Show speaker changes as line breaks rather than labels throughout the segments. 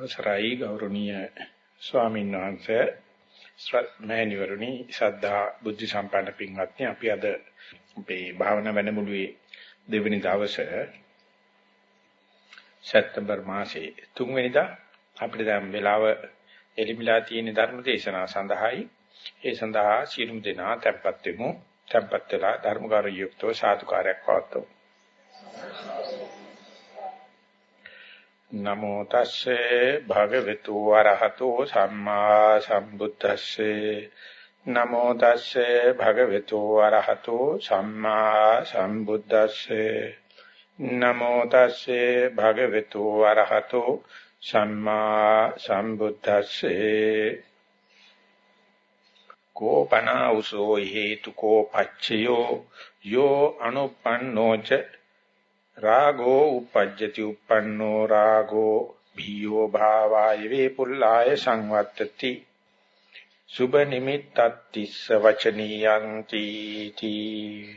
අවසරයි ගෞරවනීය ස්වාමීන් වහන්සේ. ශ්‍රද්ධාමෑණිවරුනි සද්ධා බුද්ධ සම්පන්න පින්වත්නි අපි අද අපේ භාවනා වැඩමුළුවේ දෙවෙනි දවසේ සැප්තැම්බර් මාසයේ තුන්වෙනිදා අපිට දැන් වෙලාව එලිමිලා තියෙන ධර්ම දේශනාව සඳහායි. ඒ සඳහා සියලුම දෙනා tempත් වෙමු. tempත් වෙලා ධර්මකාරී යුක්තව සාදුකාරයක් පවත්වමු. නමෝ තස්සේ භගවතු වරහතෝ සම්මා සම්බුද්දස්සේ. නමෝ තස්සේ භගවතු වරහතෝ සම්මා සම්බුද්දස්සේ. නමෝ තස්සේ භගවතු වරහතෝ සම්මා සම්බුද්දස්සේ. කෝපනා උසෝ හේතු කෝපච්චයෝ යෝ අනුපන්නෝච රාගෝ uppajjati uppannෝ රාගෝ භීයෝ භාවාය වේපුල්ලාය සංවත්තති. සුබ නිමිත්තත්තිස්ස වචනියන්ති තී.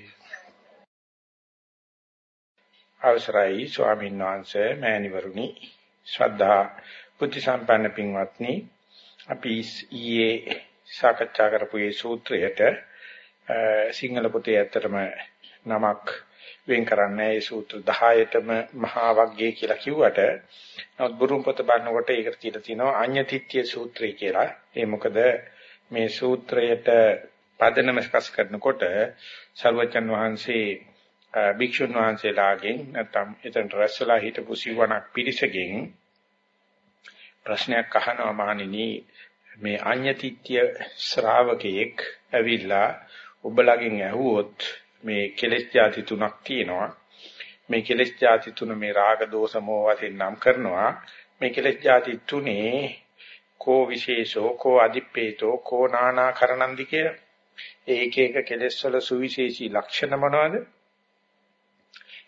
අවසරයි ස්වාමීන් වහන්සේ මෑණිවරුනි. ශ්‍රද්ධා බුද්ධ සම්පන්න පින්වත්නි අපි ඊයේ සාකච්ඡා කරපු මේ සූත්‍රයට සිංහල පොතේ ඇත්තටම නමක් වෙන් කරන්නේ ඒ සූත්‍ර 10ටම මහා වග්ගය කියලා කිව්වට නමුත් බුරුම් පොත බලනකොට ඒකට තියලා තියෙනවා අඤ්ඤතිත්‍ය සූත්‍රය කියලා. ඒ මොකද මේ සූත්‍රයට පදනම ස්පර්ශ කරනකොට සර්වචන් වහන්සේ භික්ෂුන් වහන්සේලාගෙන් නැත්නම් එතන රැස්වලා හිටපු සිවණක් පිරිසගෙන් ප්‍රශ්නයක් අහනවා මහණෙනි මේ අඤ්ඤතිත්‍ය ශ්‍රාවකයෙක් ඇවිල්ලා ඔබලගෙන් ඇහුවොත් මේ කෙලෙස් ಜಾති තුනක් තියෙනවා. මේ කෙලෙස් ಜಾති තුන මේ රාග දෝෂ මොහ වශයෙන් නම් කරනවා. මේ කෙලෙස් ಜಾති තුනේ කෝ විශේෂෝ කෝ අදිප්පේතෝ කෝ නානාකරණන්දි කියලා. ඒක එක කෙලෙස් වල සුවිශේෂී ලක්ෂණ මොනවද?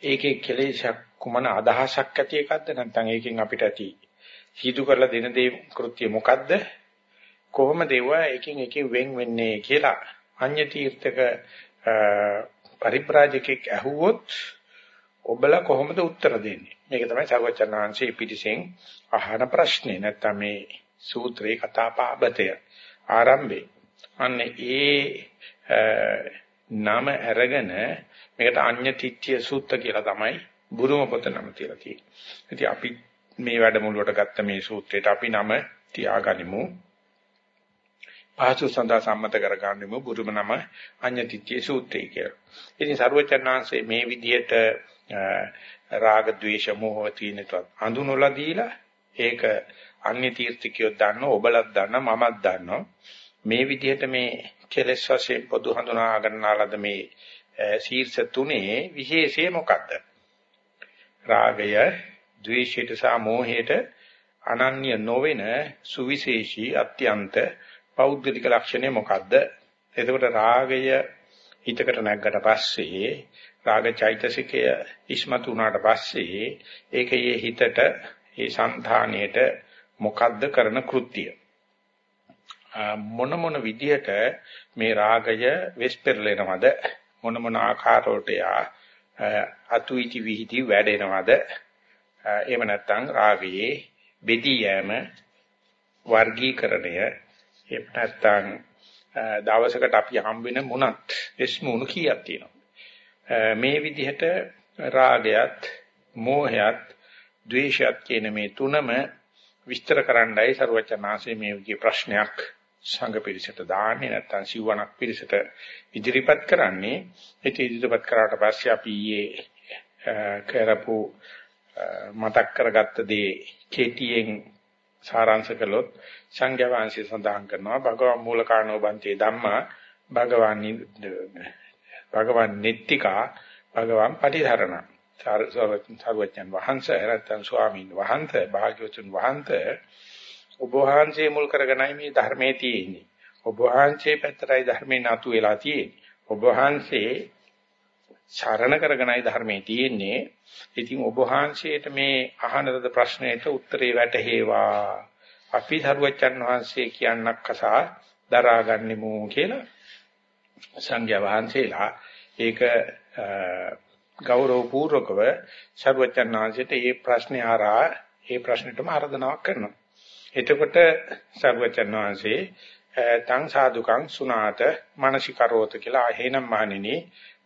ඒකේ කෙලෙසක් කුමන අදහසක් ඇති එකක්ද නැත්නම් ඒකෙන් අපිට ඇති සීදු කරලා දෙන දේ කෘත්‍ය මොකද්ද? කොහොමද ඒවා එකින් එකින් වෙන් වෙන්නේ කියලා අඤ්‍ය තීර්ථක පරිබ්‍රාජකෙක් ඇහුවොත් ඔබලා කොහොමද උත්තර දෙන්නේ? මේක තමයි සර්වචනාංශී පිටිසෙන් අහන ප්‍රශ්නේ. නැත්තම් මේ සූත්‍රේ කතාපාබතය ආරම්භේ. අන්න ඒ නම අරගෙන මේකට අඤ්‍ය තිත්‍ය සූත්‍ර කියලා තමයි බුරුම පොත නම තියලා තියෙන්නේ. ඉතින් අපි මේ වැඩමුළුවට ගත්ත මේ සූත්‍රයට අපි නම තියාගනිමු. පහසු සඳහා සම්මත කරගන්නෙමු. බුදුම නම අඤ්ඤතිත්‍ය සූත්‍රය කියලා. ඉතින් සරුවචනාංශයේ මේ විදිහට රාග ద్వේෂ මොහ තියෙනතත් අඳුනලා දීලා ඒක අන්‍ය තීර්ථිකයෝ දන්නව ඔබලත් දන්නව මමත් දන්නව. මේ විදිහට මේ කෙලෙස් වශයෙන් පොදු හඳුනා ගන්නාලද මේ ශීර්ෂ තුනේ විශේෂය මොකද්ද? රාගය ද්වේෂයට සහ මෝහයට අනන්‍ය නොවන සුවිශේෂී අත්‍යන්ත පෞද්ගලික ලක්ෂණය මොකද්ද? එතකොට රාගය හිතකට නැග්ගට පස්සේ රාග චෛතසිකය ඉස්මතු වුණාට පස්සේ ඒකයේ හිතට ඒ సంతාණයට මොකද්ද කරන කෘත්‍යය? මොන මොන විදිහට මේ රාගය වෙස්පෙරලෙනවද? මොන මොන ආකාරවලට යා අතුයිටි විහිදි වැඩෙනවද? එහෙම නැත්නම් රාගයේ බෙදී යෑම වර්ගීකරණය එහෙම නැත්නම් දවසකට අපි හම්බෙන මුණත් එස්මුණු කීයක් තියෙනවා. මේ විදිහට රාගයත් මෝහයත් ද්වේෂයත් කියන මේ තුනම විස්තර කරන්නයි ਸਰවචනාංශයේ මේ විදිහේ ප්‍රශ්නයක් සංඝ පිරිසට දාන්නේ නැත්නම් සිවණක් පිරිසට ඉදිරිපත් කරන්නේ. ඒක ඉදිරිපත් කරාට පස්සේ අපි ඊයේ කරපු මතක් කරගත්ත දේ කෙටියෙන් සාරාංශ කළොත් සංඝයා වහන්සේ සඳහන් කරනවා භගවන් මූලකාණෝ බන්තේ ධම්මා භගවන් භගවන් නිත්තිකා භගවන් පටිධරණ. සාරවත්යන් වහන්සේ රත්න ස්වාමීන් වහන්සේ භාග්‍යවතුන් වහන්සේ ඔබ වහන්සේ මුල් කරගෙනයි මේ ධර්මයේ තියෙන්නේ. ඔබ වහන්සේ පැත්තටයි ධර්මේ නතු වෙලා තියෙන්නේ. ඔබ වහන්සේ චරණ කරගෙනයි ධර්මයේ තියෙන්නේ. ඉතින් ඔබ වහන්සේට මේ අහන ලද ප්‍රශ්නයට උත්තරේ වැටහෙවා. අපි ධර්මචන් වහන්සේ කියන්නක් කසා දරාගන්නෙමු කියලා සංඝයා වහන්සේලා ඒක ගෞරව පූර්වකව සර්වචන් වහන්සේට මේ ප්‍රශ්නේ ආරා මේ ප්‍රශ්නෙටම ආරාධනාවක් කරනවා. එතකොට සර්වචන් වහන්සේ තං සාදුකං සුනාත මානසිකරෝත කියලා එහෙනම් මහණෙනි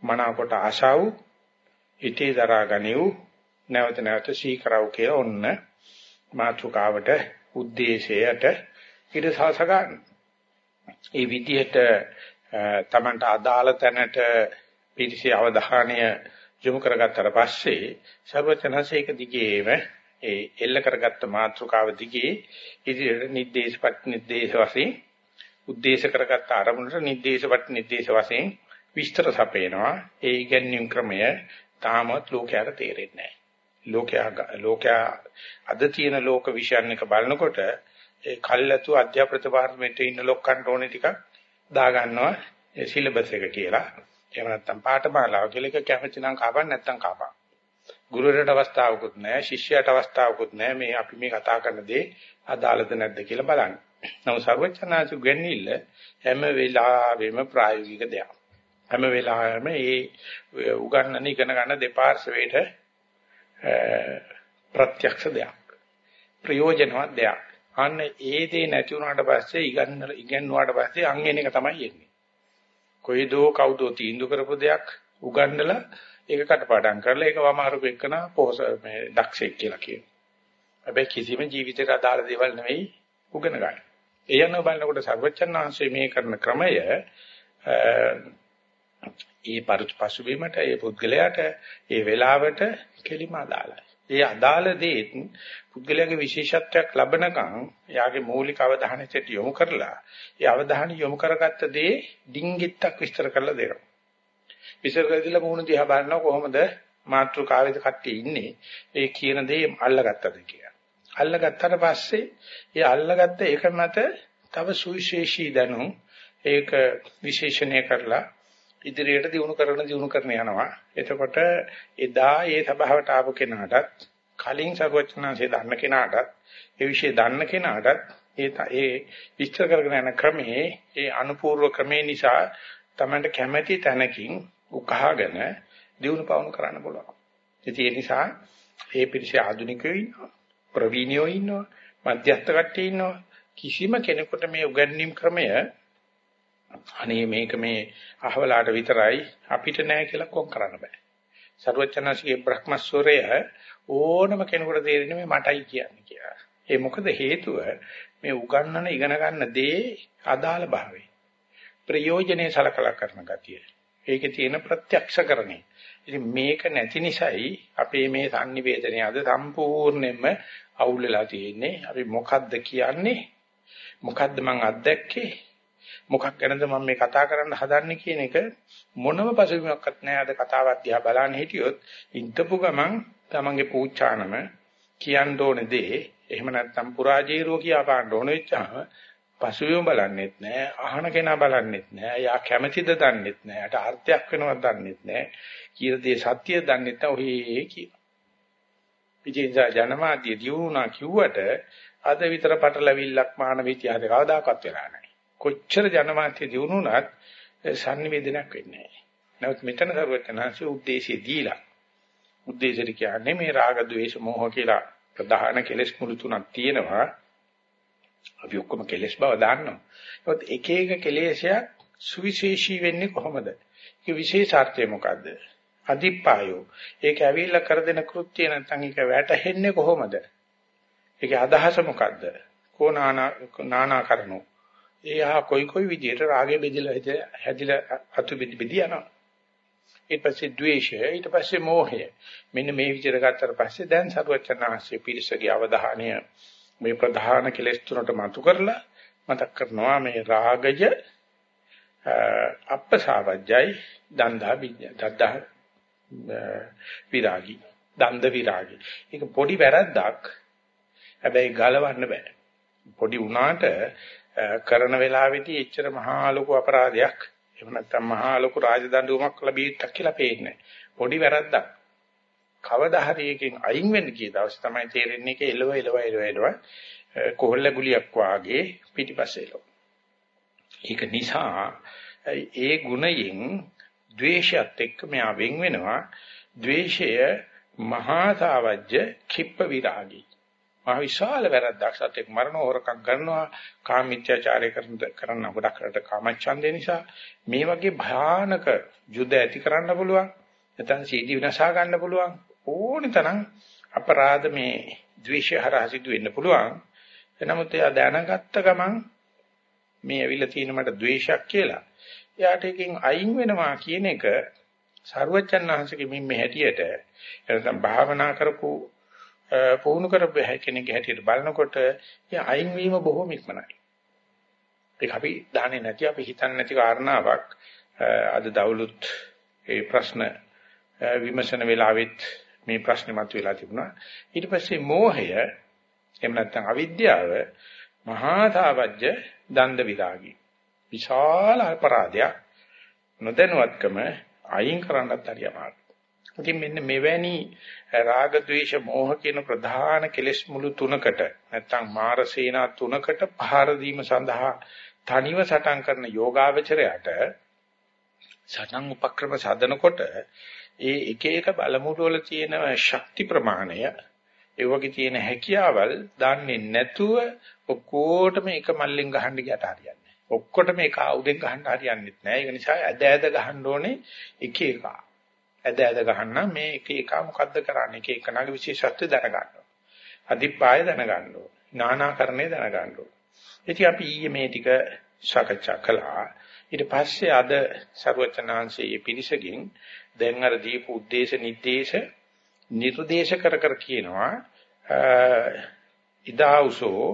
මනාවකට ආශාව හිතේ දරා ගනිව් නැවත නැවත සීකරව් කියලා ඔන්න මාතුකාවට ಉದ್ದೇಶයට ඉරසස ගන්න. ඒ විදිහට තමන්ට අදාළ තැනට පිරිසේ අවධානය යොමු කරගත්තට පස්සේ ਸਰවචනසේක දිගේම ඒ එල්ල කරගත්ත මාත්‍රකාව දිගේ ඉදිරියට නිर्देशපත් නිर्देश වශයෙන් උද්දේශ කරගත්ත අරමුණට නිर्देशපත් නිर्देश වශයෙන් විස්තර සපේනවා ඒ ඉගැන්වීම් ක්‍රමය තාමත් ලෝකයට තේරෙන්නේ නැහැ ලෝකයා ලෝකයා අද තියෙන ලෝක විශ්යන් එක බලනකොට ඒ කල්ැතු අධ්‍යාපන ප්‍රතිපාර්තමේන්තුවේ ඉන්න ලොක්කන්ට ඕනේ ටිකක් දා ගන්නවා ඒ සිලබස් එක කියලා. එහෙම නැත්නම් පාඨමාලාව කියලා එක කැමති නම් කපන්න නැත්නම් කපන්න. ගුරුවරට අවස්ථාවකුත් නැහැ, ශිෂ්‍යයට අවස්ථාවකුත් නැහැ. මේ අපි මේ කතා කරන දේ අදාළද නැද්ද කියලා බලන්න. නමුත් සර්වචනාසු ගෙන්නිල්ල හැම වෙලාවෙම ප්‍රායෝගික දෙයක්. හැම වෙලාවෙම මේ උගන්නන ඉගෙන ගන්න දෙපාර්ශ්වයට ප්‍රත්‍යක්ෂ දෙයක්. ප්‍රයෝජනවත් දෙයක්. අන්න ඒ දේ නැති වුණාට පස්සේ ඉගන්න ඉගෙනුවාට පස්සේ අං එන එක තමයි එන්නේ. කොයිදෝ කවුදෝ තීන්දුව කරපු දෙයක් උගන්නලා ඒක කටපාඩම් කරලා ඒක වමාරු වෙකන පොහොස මේ දක්ෂෙක් කියලා කියනවා. හැබැයි කිසිම ජීවිතේට අදාළ දේවල් නෙවෙයි උගන ගන්න. ඒ යන බලනකොට සර්වචන්නාංශයේ මේ කරන ක්‍රමය ඒ පසුබිමට ඒ පුද්ගලයාට ඒ වෙලාවට කෙලිම අදාළයි. ඒ අදාළ දේ පුද්ගලයාගේ විශේෂත්වයක් ලබනකම් එයාගේ මූලික අවධානයට යොමු කරලා ඒ අවධානය යොමු කරගත්ත දේ ඩිංගිත්තක් විස්තර කරලා දෙනවා. විස්තර කරලා මොහොන දිහා බලනවා කොහොමද මාත්‍රකාවේද කට්ටිය ඉන්නේ ඒ කියන දේ අල්ලගත්තද කියලා. අල්ලගත්තට පස්සේ ඒ අල්ලගත්ත එක මත තව සුවිශේෂී දැනුම් ඒක විශේෂණය කරලා ඉදිරියට දිනු කරන දිනු කරන යනවා. එතකොට එදා ඒ සභාවට ආපු කෙනාටත් කලින් සර්වඥාන්සේ දන්න කෙනාටත් ඒ વિશે දන්න කෙනාටත් ඒ ඒ විස්තර කරගෙන යන ක්‍රමයේ ඒ අනුපූර්ව ක්‍රමේ නිසා තමයි කැමැති තැනකින් උකහාගෙන දිනු පවණු කරන්න පුළුවන්. ඉතින් ඒ නිසා ඒ පිරිසේ ආධුනිකයෝ ඉන්නවා ප්‍රවීණයෝ ඉන්නවා මධ්‍යස්ථ කට්ටිය ඉන්නවා කිසිම කෙනෙකුට මේ උගන්වීම් ක්‍රමය අනේ මේක මේ අහවලාට විතරයි අපිට නෑ කියලා කොම් කරන්න බෑ. සර්වචනසිකේ බ්‍රහ්මස්වරය ඕනම කෙනෙකුට තේරෙන්නේ මේ මටයි කියන්නේ කියලා. ඒ මොකද හේතුව මේ උගන්නන ඉගෙන ගන්න දේ අදාළ භාවය. ප්‍රයෝජනේ සලකලා කරන ගතිය. ඒකේ තියෙන ප්‍රත්‍යක්ෂකරණේ. ඉතින් මේක නැති නිසායි අපේ මේ sannivedanaye අද සම්පූර්ණයෙන්ම අවුල් වෙලා තියෙන්නේ. අපි මොකද්ද කියන්නේ? මොකද්ද මං අත්දැක්කේ? මොකක් ගැනද මම මේ කතා කරන්න හදන්නේ කියන එක මොනම පසුබිමක්වත් නැහැ. අද කතාවක් දිහා බලන්න හිටියොත් ඉඳපු ගමන් තමන්ගේ පූචානම කියන්න ඕනේ දේ. එහෙම නැත්නම් පුරාජීරෝ කියා පාන්න ඕන වෙච්චාම පසුබිම බලන්නෙත් නැහැ අහන කෙනා බලන්නෙත් නැහැ යා කැමැතිද දන්නෙත් නැහැ යට අර්ථයක් වෙනවද දන්නෙත් නැහැ. කියන දේ සත්‍ය දන්නෙත් නැහැ. ඔහේ කියන. ඉතින්සා ජනමාධ්‍ය දියුණා කිව්වට අද විතර පටලවිල්ලක් මානව ඉතිහාසේ කවදාකවත් වෙලා නැහැ. කොච්චර ජනමාත්‍ය දිනුනොත් සංනිවේදනයක් වෙන්නේ නැහැ. නමුත් මෙතන සරුවචනංශය උද්දේශය දීලා උද්දේශය කියන්නේ මේ රාග ద్వේෂ මෝහ කියලා ප්‍රධාන කෙලෙස් මුළු තුනක් තියෙනවා. අපි ඔක්කොම කෙලෙස් බව දන්නවා. ඒත් එක එක කෙලෙසයක් සුවිශේෂී වෙන්නේ කොහොමද? ඒක විශේෂාර්ථය මොකද්ද? අදිප්පායෝ. ඒක ඇවිල්ලා කර දෙන කෘත්‍ය නැත්නම් ඒක වැටහෙන්නේ කොහොමද? ඒකේ අදහස මොකද්ද? කෝ නානා නානා කරනෝ එයා කොයි කොයි විදිහට රාගය බෙදලා හැදිලා අතු බෙදි බෙදි යනවා. ඊට පස්සේ ද්වේෂය, ඊට පස්සේ මෝහය. මෙන්න මේ විදිහට ගත්තට පස්සේ දැන් සරුවචනාංශයේ පිරිසගේ අවධානය මේ ප්‍රධාන කෙලෙස් තුනට මතු කරලා මතක් කරනවා මේ රාගය අප්පසාවජ්ජයි දන්දා විඤ්ඤා දද්දා විරාගී දන්ද විරාගී. ඒක පොඩි වැරද්දක්. හැබැයි ගලවන්න බෑ. පොඩි වුණාට කරන වෙලාවේදී එච්චර මහා ලොකු අපරාධයක් එහෙම නැත්නම් මහා ලොකු රාජදඬුවමක් ලැබීත්තක් කියලා පේන්නේ පොඩි වැරද්දක්. කවදා හරි එකෙන් අයින් වෙන්න කිය දවසේ තමයි තේරෙන්නේ ඒක එලව එලව එලව එලව කොහොල්ල ගුලියක් වාගේ පිටිපස්සේ එලව ඒක නිසා ඒ ගුණයෙන් ද්වේෂයත් එක්ක මෙයා වෙන් වෙනවා. ද්වේෂය මහා සාවජ්‍ය කිප්ප විරාගී. මහ විශාල වැරද්දක් සත්‍යයක් මරණ හොරකම් කරනවා කාමීත්‍යාචාරය කරන ගොඩක් රට කාමච්ඡන්දේ නිසා. මේ වගේ භයානක යුද්ධ ඇති කරන්න පුළුවන් නැත්නම් සීදී විනාශා ගන්න පුළුවන් ඕනි තරම් අපරාධ මේ ද්වේෂය හරහා සිදු වෙන්න පුළුවන්. එනමුත් එයා දැනගත්ත ගමන් මේ ඇවිල්ලා තියෙන මට ද්වේෂයක් කියලා. එයාට එකෙන් අයින් වෙනවා කියන එක සරුවච්චන් වහන්සේගේ මිම්මේ හැටියට එනසම් භාවනා කරපු පුහුණු කරපු කෙනෙක්ගේ හැටියට බලනකොට ඒ අයින් වීම බොහොම ඉක්මනයි. ඒක අපි දන්නේ නැති අපි හිතන්නේ නැති කාරණාවක් අද දවලුත් ඒ ප්‍රශ්න විමසන වෙලාවෙත් මේ ප්‍රශ්නේ මතුවලා තිබුණා. ඊට පස්සේ මෝහය එහෙම නැත්නම් අවිද්‍යාව මහා තාවජ්‍ය දණ්ඩ විරාගී. විශාල අපරාධයක් නොදැනුවත්කම අයින් කරන්නත් හරි අමාරුයි. ඉතින් මෙන්න මෙවැනි රාග ద్వේෂ මෝහ කියන ප්‍රධාන කෙලෙස් මුළු තුනකට නැත්නම් මාර සේනා තුනකට පහර දීම සඳහා තනිව සටන් කරන යෝගාවචරයට සටන් උපක්‍රම සාධනකොට ඒ එක එක බලමුළු වල තියෙන ශක්ති ප්‍රමාණය ඒ වගේ තියෙන හැකියාවල් දන්නේ නැතුව ඔක්කොටම එක මල්ලෙන් ගහන්න ගියට හරියන්නේ නැහැ. ඔක්කොටම එක ආයුධෙන් ගහන්න හරියන්නේ නැහැ. ඒක නිසා ඇද ඇද ගහන්න ඕනේ එක එක. ඇද ඇද ගහන්න මේ එක එක මොකද්ද කරන්නේ එක එක නාගේ විශේෂත්වය දැනගන්න ඕන. අධිපාය දැනගන්න ඕන. නානාකරණය දැනගන්න ඕන. ඉතින් අපි ඊයේ මේ ටික සාකච්ඡා කළා. ඊට පස්සේ අද සර්වචනාංශයේ පිරිසකින් දැන් අර දීපු උද්දේශ නිर्देश නිර්දේශ කර කර කියනවා ඉදාඋසෝ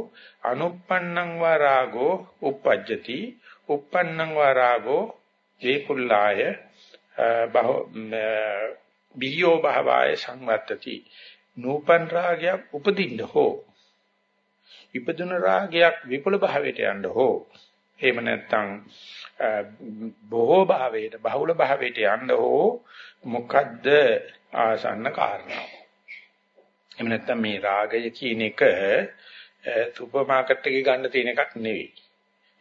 අනුප්පන්නං වා රාගෝ uppajjati uppannang va rago jekullaya බියෝ භාවය සංවත්තති නූපන් රාගයක් උපදින්න හෝ ඉපදුන රාගයක් විපුල භාවයට යන්න හෝ එහෙම නැත්නම් බොහෝ භාවයට බහුල භාවයට යන්න හෝ මොකද්ද ආසන්න කාරණාව එහෙම නැත්නම් මේ රාගය කියන එක සුපර් මාකට් එකේ ගන්න තියෙන එකක් නෙවෙයි.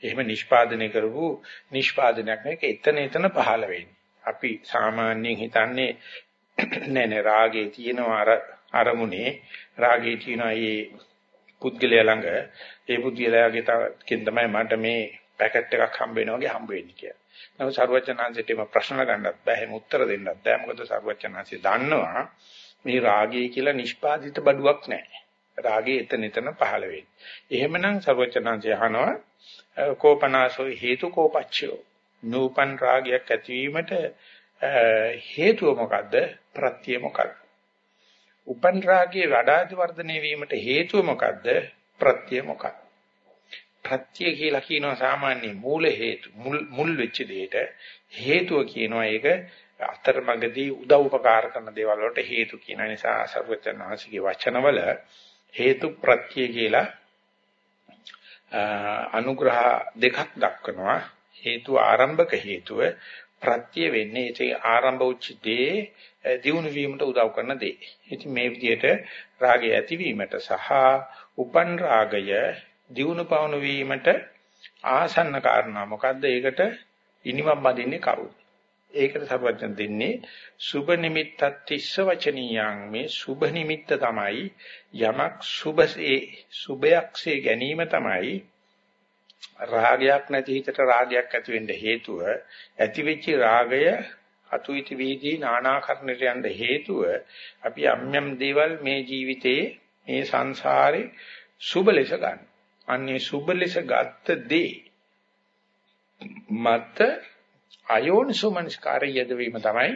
එහෙම නිෂ්පාදනය කරපු නිෂ්පාදනයක් නෙවෙයි ඒක එතන එතන පහළ වෙන්නේ. අපි සාමාන්‍යයෙන් හිතන්නේ නෑ නෑ රාගේ තියෙනවා අර අරමුණේ රාගේ තියෙනවා මේ පුද්ගලයා ළඟ ඒ පුද්ගලයාගේ තකින් තමයි මට මේ පැකට් එකක් හම්බ වෙනවා වගේ හම්බ වෙන්නේ කියලා. නමුත් සරුවචනාංශයට මේ ප්‍රශ්න ගන්නත් බෑ එහෙම උත්තර දෙන්නත් බෑ මොකද සරුවචනාංශය දන්නවා මේ රාගය කියලා නිෂ්පාදිත බඩුවක් නැහැ. රාගය එතන එතන පහළ වෙන්නේ. එහෙමනම් සර්වචනංශය අහනවා කෝපනාසෝ හේතු කෝපච්චයෝ. නූපන් රාගයක් ඇතිවීමට හේතුව මොකද්ද? ප්‍රත්‍ය මොකද්ද? උපන් රාගයේ වඩාති වර්ධනය වීමට හේතුව මොකද්ද? ප්‍රත්‍ය මොකක්ද? ප්‍රත්‍ය කියලා කියනවා සාමාන්‍ය මූල හේතු මුල් වෙච්ච දෙයට හේතුව කියනවා ඒක අතරමඟදී උදව් උපකාර කරන දේවල් වලට හේතු කියන නිසා සර්වචනවාසිකේ වචනවල හේතු ප්‍රත්‍ය කියලා අනුග්‍රහ දෙකක් දක්වනවා හේතු ආරම්භක හේතුව ප්‍රත්‍ය වෙන්නේ ඒ ආරම්භ උච්චදී දියුණු වීමට උදව් කරන දේ. ඉතින් මේ විදිහට රාගය ඇතිවීමට සහ උපන් රාගය දියුණු පවණු වීමට ආසන්න කාරණා මොකද්ද? ඒකට ඉනිමම් බඳින්නේ කවුද? ඒකට සරුවචන දෙන්නේ සුබ නිමිත්තත් තිස්ස වචනියං මේ සුබ නිමිත්ත තමයි යමක් සුබසේ සුබයක්සේ ගැනීම තමයි රාගයක් නැති හිතට රාගයක් ඇති වෙන්න හේතුව ඇති වෙච්ච රාගය අතුයිති වීදී නානාකරණයට යන්න හේතුව අපි යම් දේවල් මේ ජීවිතේ මේ සංසාරේ සුබ ලෙස ගන්න. අන්නේ සුබ ලෙස ගත්ත දේ මත අයෝනිසෝ මනස්කාරය යෙදවීම තමයි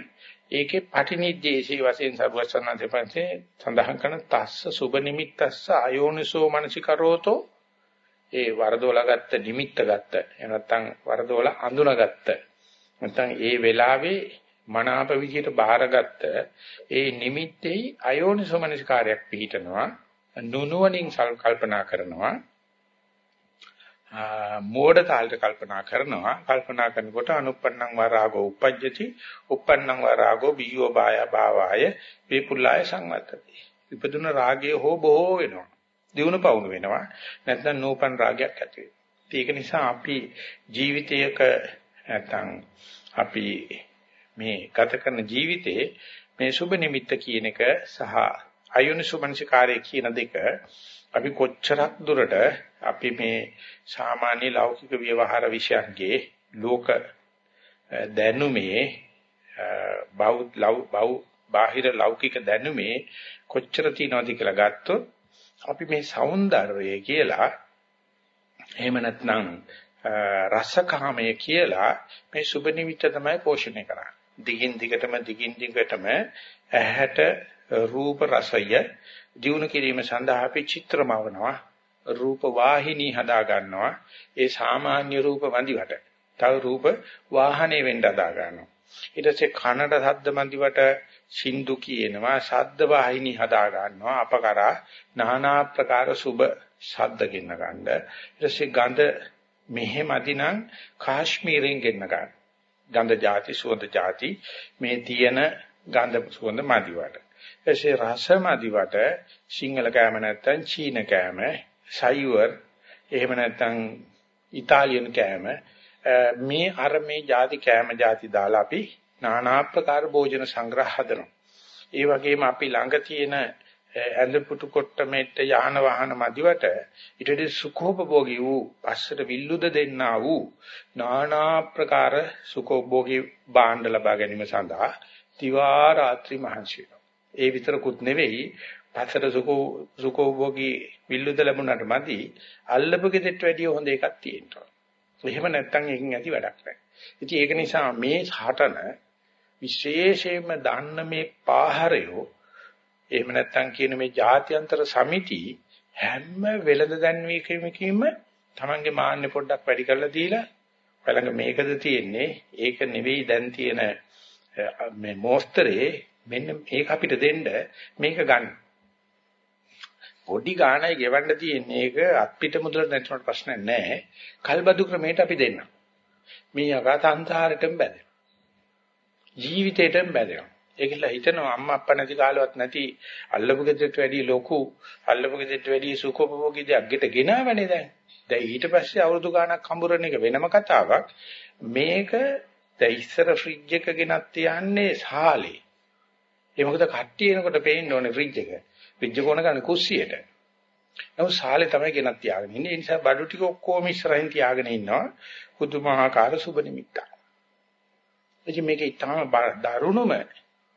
ඒකේ පටිනිද්දේශී වශයෙන් සරුවචන දෙපන්සේ සඳහන් කරන තස්ස සුබ නිමිත්තස්ස අයෝනිසෝ මනසිකරෝතෝ ඒ වරදෝලාගත්ත නිමිත්ත ගත්ත එහෙම නැත්නම් වරදෝලා අඳුනාගත්ත නැත්නම් ඒ වෙලාවේ මනාප විදියට බාරගත්ත ඒ නිමිත්තේ අයෝනිසෝ මනසිකාරයක් පිහිටනවා නුනුවණින් කල්පනා කරනවා මෝඩ තාලට කල්පනා කරනවා. කල්පනා කරනකොට අනුප්පන්නං වරාගෝ uppajjati uppannං වරාගෝ බියෝ බාය භාවාය විපුල්ලාය සංවත්තති. ඉපදුන රාගය හෝ බොහෝ වෙනවා. දිනු පවුණු වෙනවා. නැත්නම් නූපන් රාගයක් ඇති වෙනවා. ඒක නිසා අපි ජීවිතයක නැත්නම් අපි මේ ගත කරන ජීවිතේ මේ සුබ නිමිත්ත කියන එක සහ අයෝනිසුමනසිකාරය කියන දෙක අපි කොච්චරක් දුරට අපි මේ සාමාන්‍ය ලෞකික ව්‍යවහාර විශ්යන්ගේ ලෝක දැනුමේ බෞද්ධ ලෞ බාහිර ලෞකික දැනුමේ කොච්චර තියනවද කියලා ගත්තොත් අපි මේ సౌందර්යය කියලා එහෙම නැත්නම් රසකාමය කියලා මේ සුබ නිමිත්ත තමයි පෝෂණය කරන්නේ. දිගින් දිගටම දිගින් දිගටම ඇහැට රූප රසය දිනු කිරීම සඳහා අපි චිත්‍රමවනවා රූප වාහිනී හදා ගන්නවා. ඒ සාමාන්‍ය රූප වඳිවට තව රූප වාහනේ වෙන්න හදා ගන්නවා. ඊට පස්සේ කනට ශබ්ද මන්දිවට සින්දු කියනවා ශබ්ද වාහිනී හදා ගන්නවා අපකරා নানা ආකාර සුබ ශබ්ද ගෙන්න ගන්න. ඊට පස්සේ ගඳ මෙහෙම අදිනම් කාශ්මීරයෙන් ගෙන්න ගන්න. ගඳ જાති සුවඳ જાති මේ තියෙන ගඳ සුවඳ මදිවට. එසේ රස මදිවට සිංහල කෑම නැත්තම් චීන කෑම, සයිවර් එහෙම නැත්තම් ඉතාලියන් කෑම මේ අර මේ ಜಾති කෑම ಜಾති දාලා අපි නානාත්කාර භෝජන සංග්‍රහ හදනවා. ඒ වගේම අපි ළඟ තියෙන ඇඳපුතු කොට්ට මෙට්ට යහන වාහන මදිවට ඊටදී සුඛෝපභෝගී වූ පස්සට විල්ලුද දෙන්නා වූ නානා ප්‍රකාර සුඛෝපභෝගී භාණ්ඩ ලබා ගැනීම සඳහා දිවා රාත්‍රී මහන්සි ඒ විතරකුත් නෙවෙයි පස්සට සුඛෝ සුඛෝපභෝගී විල්ලුද ලැබුණාට මදි අල්ලපු ගෙදෙට්ට වැඩිය හොඳ එකක් තියෙනවා. එහෙම නැත්නම් ඒකෙන් ඇති වැඩක් නැහැ. ඉතින් ඒක නිසා මේ හටන විශේෂයෙන්ම දන්න මේ පාහරයෝ එහෙම නැත්නම් කියන මේ ජාත්‍යන්තර සමිති හැම වෙළඳ දැන්වීමකින්ම Tamange මාන්නේ පොඩ්ඩක් වැඩි කරලා දීලා බලන්න මේකද තියෙන්නේ ඒක නෙවෙයි දැන් තියෙන මේ මොස්තරේ මෙන්න මේක අපිට දෙන්න මේක ගන්න පොඩි ගාණයි ගෙවන්න තියෙන්නේ ඒක අත්පිට මුදල නැතුනට ප්‍රශ්නයක් නැහැ. කල්බදු ක්‍රමයට අපි දෙන්න. මේ යකා සංසාරෙටම බැඳෙනවා. ජීවිතේටම බැඳෙනවා. ඒකල හිතනවා අම්මා අප්පා නැති කාලවත් නැති අල්ලපු ගෙදරට වැඩිය ලොකු අල්ලපු ගෙදරට වැඩිය සුඛෝපභෝගී දෙයක් ගෙට ගෙනාවනේ දැන්. දැන් ඊට පස්සේ අවුරුදු ගාණක් හම්බුරන එක වෙනම කතාවක්. මේක දැන් ඉස්සර ෆ්‍රිජ් එක ගෙනත් තියන්නේ සාලේ. ඒ මොකද කට්ටිය එනකොට පේන්න ඕනේ ෆ්‍රිජ් එක. ෆ්‍රිජ් කොන ගන්න කුස්සියට. නමුත් සාලේ තමයි ගෙනත් තියාගෙන ඉන්නේ. ඒ නිසා බඩු ටික ඔක්කොම ඉස්සරහින් තියාගෙන ඉන්නවා. පුදුමාකාර සුබ නිමිත්තක්. එච මේක ඊටම දරුණුම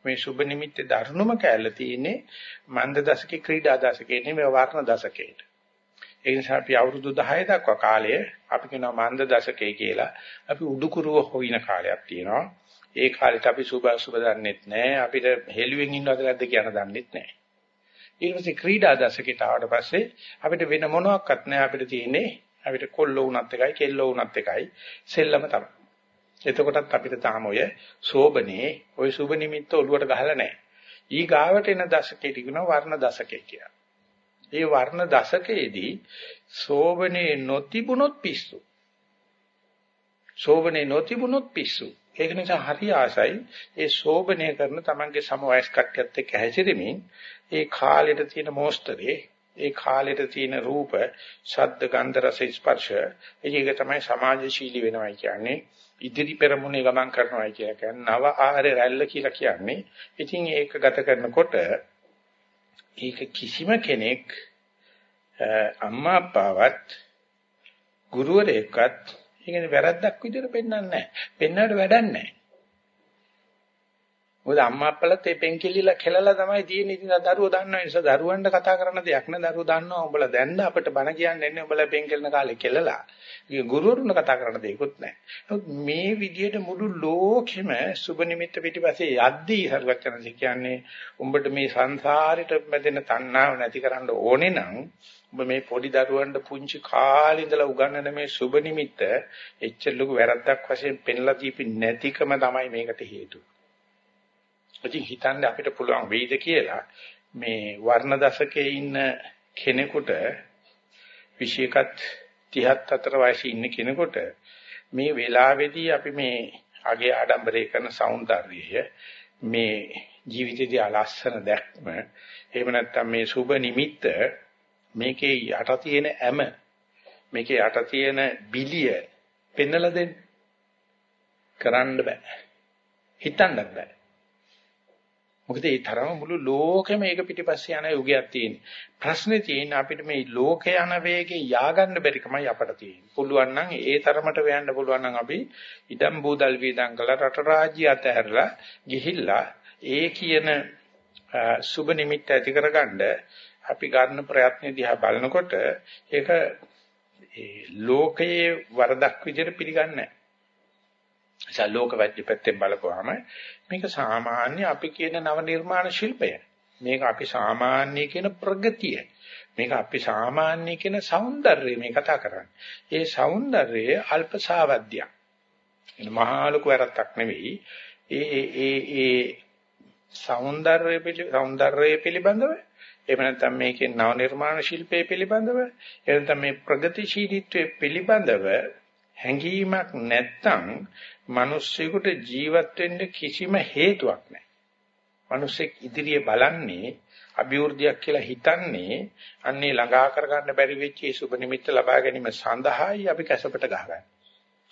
මේ සුබ නිමිත්තේ දරුණුම කැලල තියෙන්නේ මන්ද දශකේ ක්‍රීඩා දශකේ නෙමෙයි වර්ණ දශකේට. ඒ නිසා අපි අවුරුදු 10 දක්වා කාලය අපි කියනවා මන්ද දශකේ කියලා. අපි උඩුකුරුව හොයින කාලයක් තියෙනවා. ඒ කාලෙට අපි සුබ සුබ දන්නෙත් නැහැ. අපිට හෙළුවෙන් ඉන්නවද නැද්ද කියන දන්නෙත් නැහැ. ඊට පස්සේ ක්‍රීඩා දශකයට ආවට පස්සේ අපිට වෙන මොනවත් නැහැ අපිට තියෙන්නේ අපිට කොල්ලෝ වුණත් එකයි කෙල්ලෝ වුණත් එකයි සෙල්ලම තමයි. එතකොටත් අපිට තාම ඔය සෝබනේ ඔය සුබ නිමිත්ත ඔලුවට ගහලා නැහැ. ඊ ගාවට එන දශකයට කියනවා වර්ණ දශකය කියලා. ඒ වර්ණ දශකයේදී සෝබනේ නොතිබුණොත් පිස්සු. සෝබනේ නොතිබුණොත් පිස්සු. ඒක නිසා හරි ආසයි ඒ සෝබනය කරන තමන්ගේ සමවයස් කට්ටියත් එක්ක හැසිරෙමින් ඒ කාලෙට තියෙන මොස්තරේ ඒ කාලෙට තියෙන රූප, ශබ්ද, ගන්ධ, රස, ස්පර්ශ ඒක තමයි සමාජශීලී වෙනවා කියන්නේ. ඉදිරි පෙරමුණේ ගමන් කරනවා කියලා කියන්නේ නව ආහාරය රැල්ල කියලා කියන්නේ. ඉතින් ඒක ගත කරනකොට ඒක කිසිම කෙනෙක් අම්මා අප්පාවත් ගුරුවරයෙක්වත් ඒකනේ වැරද්දක් විදිහට පෙන්වන්නේ නැහැ. පෙන්වන්නට වැඩක් නැහැ. මොකද අම්මා අප්පලත් ඒ පෙන්කිලිලා කෙලලා තමයි තියෙන්නේ. ඉතින් දරුවෝ දන්නා නිසා දරුවන්ට කතා කරන්න දෙයක් නෑ. දරුවෝ දන්නවා උඹලා දැන්න අපිට බණ කියන්නේ නැහැ. උඹලා පෙන්කෙලන කාලේ කෙලලා. ඉතින් ගුරුවරුන්ට කතා කරන්න දෙයක්වත් නැහැ. නමුත් මේ විදිහට මුළු ලෝකෙම සුබ නිමිත්ත පිටිපස්සේ යද්දී හර්වචනසි කියන්නේ උඹට මේ සංසාරෙට මැදෙන තණ්හාව නැති කරන්න ඕනේ නම් ඔබ මේ පොඩි දරුවන්ට පුංචි කාලේ ඉඳලා උගන්වන මේ සුබ නිමිත්ත එච්චර ලොකු වැරද්දක් වශයෙන් පෙන්ලා දීපි නැතිකම තමයි මේකට හේතුව. ඉතින් හිතන්නේ අපිට පුළුවන් වෙයිද කියලා මේ වර්ණ දශකයේ ඉන්න කෙනෙකුට 21ත් 30ත් අතර වයසේ ඉන්න කෙනෙකුට මේ වෙලාවේදී අපි මේ අගේ ආඩම්බරේ කරන సౌందර්යය මේ ජීවිතයේදී අලස්සන දැක්ම එහෙම නැත්නම් මේ සුබ නිමිත්ත මේකේ යට තියෙන ඇම මේකේ යට තියෙන බිලිය පෙන්නලා දෙන්න. කරන්න බෑ. හිතන්නත් බෑ. මොකද ඒ තරම මුළු ලෝකෙම ඒක පිටිපස්සේ යන යුගයක් තියෙන. ප්‍රශ්නේ තියෙන්නේ අපිට මේ ලෝකේ යන වේගෙන් ය아가න්න බැරි කමයි අපට තියෙන්නේ. පුළුවන් නම් ඒ තරමට වෙන්න පුළුවන් නම් අපි ඉඩම් බෝදල් වීදම් කළා රට රාජ්‍ය අතහැරලා ගිහිල්ලා ඒ කියන සුබ නිමිත්ත ඇති කරගන්න අපි ගන්න ප්‍රයත්න දිහා බලනකොට ඒක ඒ ලෝකයේ වරදක් විදිහට පිළිගන්නේ නැහැ. නිසා ලෝකවැද්‍ය පැත්තෙන් බලපුවාම මේක සාමාන්‍ය අපි කියන නව නිර්මාණ ශිල්පය. මේක අපි සාමාන්‍ය කියන ප්‍රගතිය. මේක අපි සාමාන්‍ය කියන సౌందර්යය මේ කතා කරන්නේ. ඒ సౌందර්යය අල්පසාවද්‍ය. එන මහා ලොකු වැරද්දක් නෙවෙයි. ඒ ඒ ඒ ඒ సౌందර්යය පිළි సౌందර්යය පිළිබඳව එහෙම නැත්නම් මේකේ නව නිර්මාණ ශිල්පයේ පිළිබඳව එහෙම නැත්නම් මේ ප්‍රගතිශීලීත්වයේ පිළිබඳව හැඟීමක් නැත්නම් මිනිස්සුෙකුට ජීවත් වෙන්න කිසිම හේතුවක් නැහැ. මිනිස්සෙක් ඉදිරිය බලන්නේ අභිවෘද්ධියක් කියලා හිතන්නේ අන්නේ ළඟා කරගන්න බැරි වෙච්ච ඒ සුබ නිමිත්ත ලබා ගැනීම සඳහායි අපි කැසපට ගහගන්නේ.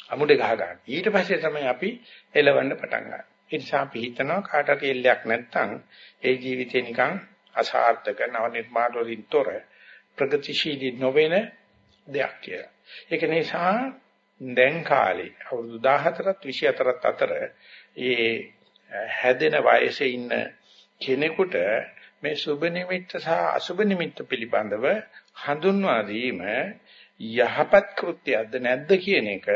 අමුඩේ ගහගන්න. ඊට පස්සේ තමයි අපි එලවන්න පටන් ගන්න. ඒ නිසා අපි හිතනවා කාටට එල්ලයක් නැත්නම් ඒ ජීවිතේ නිකන් අසාර්ථක නව නිර්මාණ වලින් තොර ප්‍රගතිශීලී නොවන දෙයක් කියලා. ඒක නිසා දැන් කාලේ අවුරුදු 14ත් 24ත් අතර ඒ හැදෙන වයසේ ඉන්න කෙනෙකුට මේ සුබ නිමිත්ත සහ අසුබ නිමිත්ත පිළිබඳව හඳුන්වා දීම යහපත් කෘත්‍යයක්ද නැද්ද කියන එක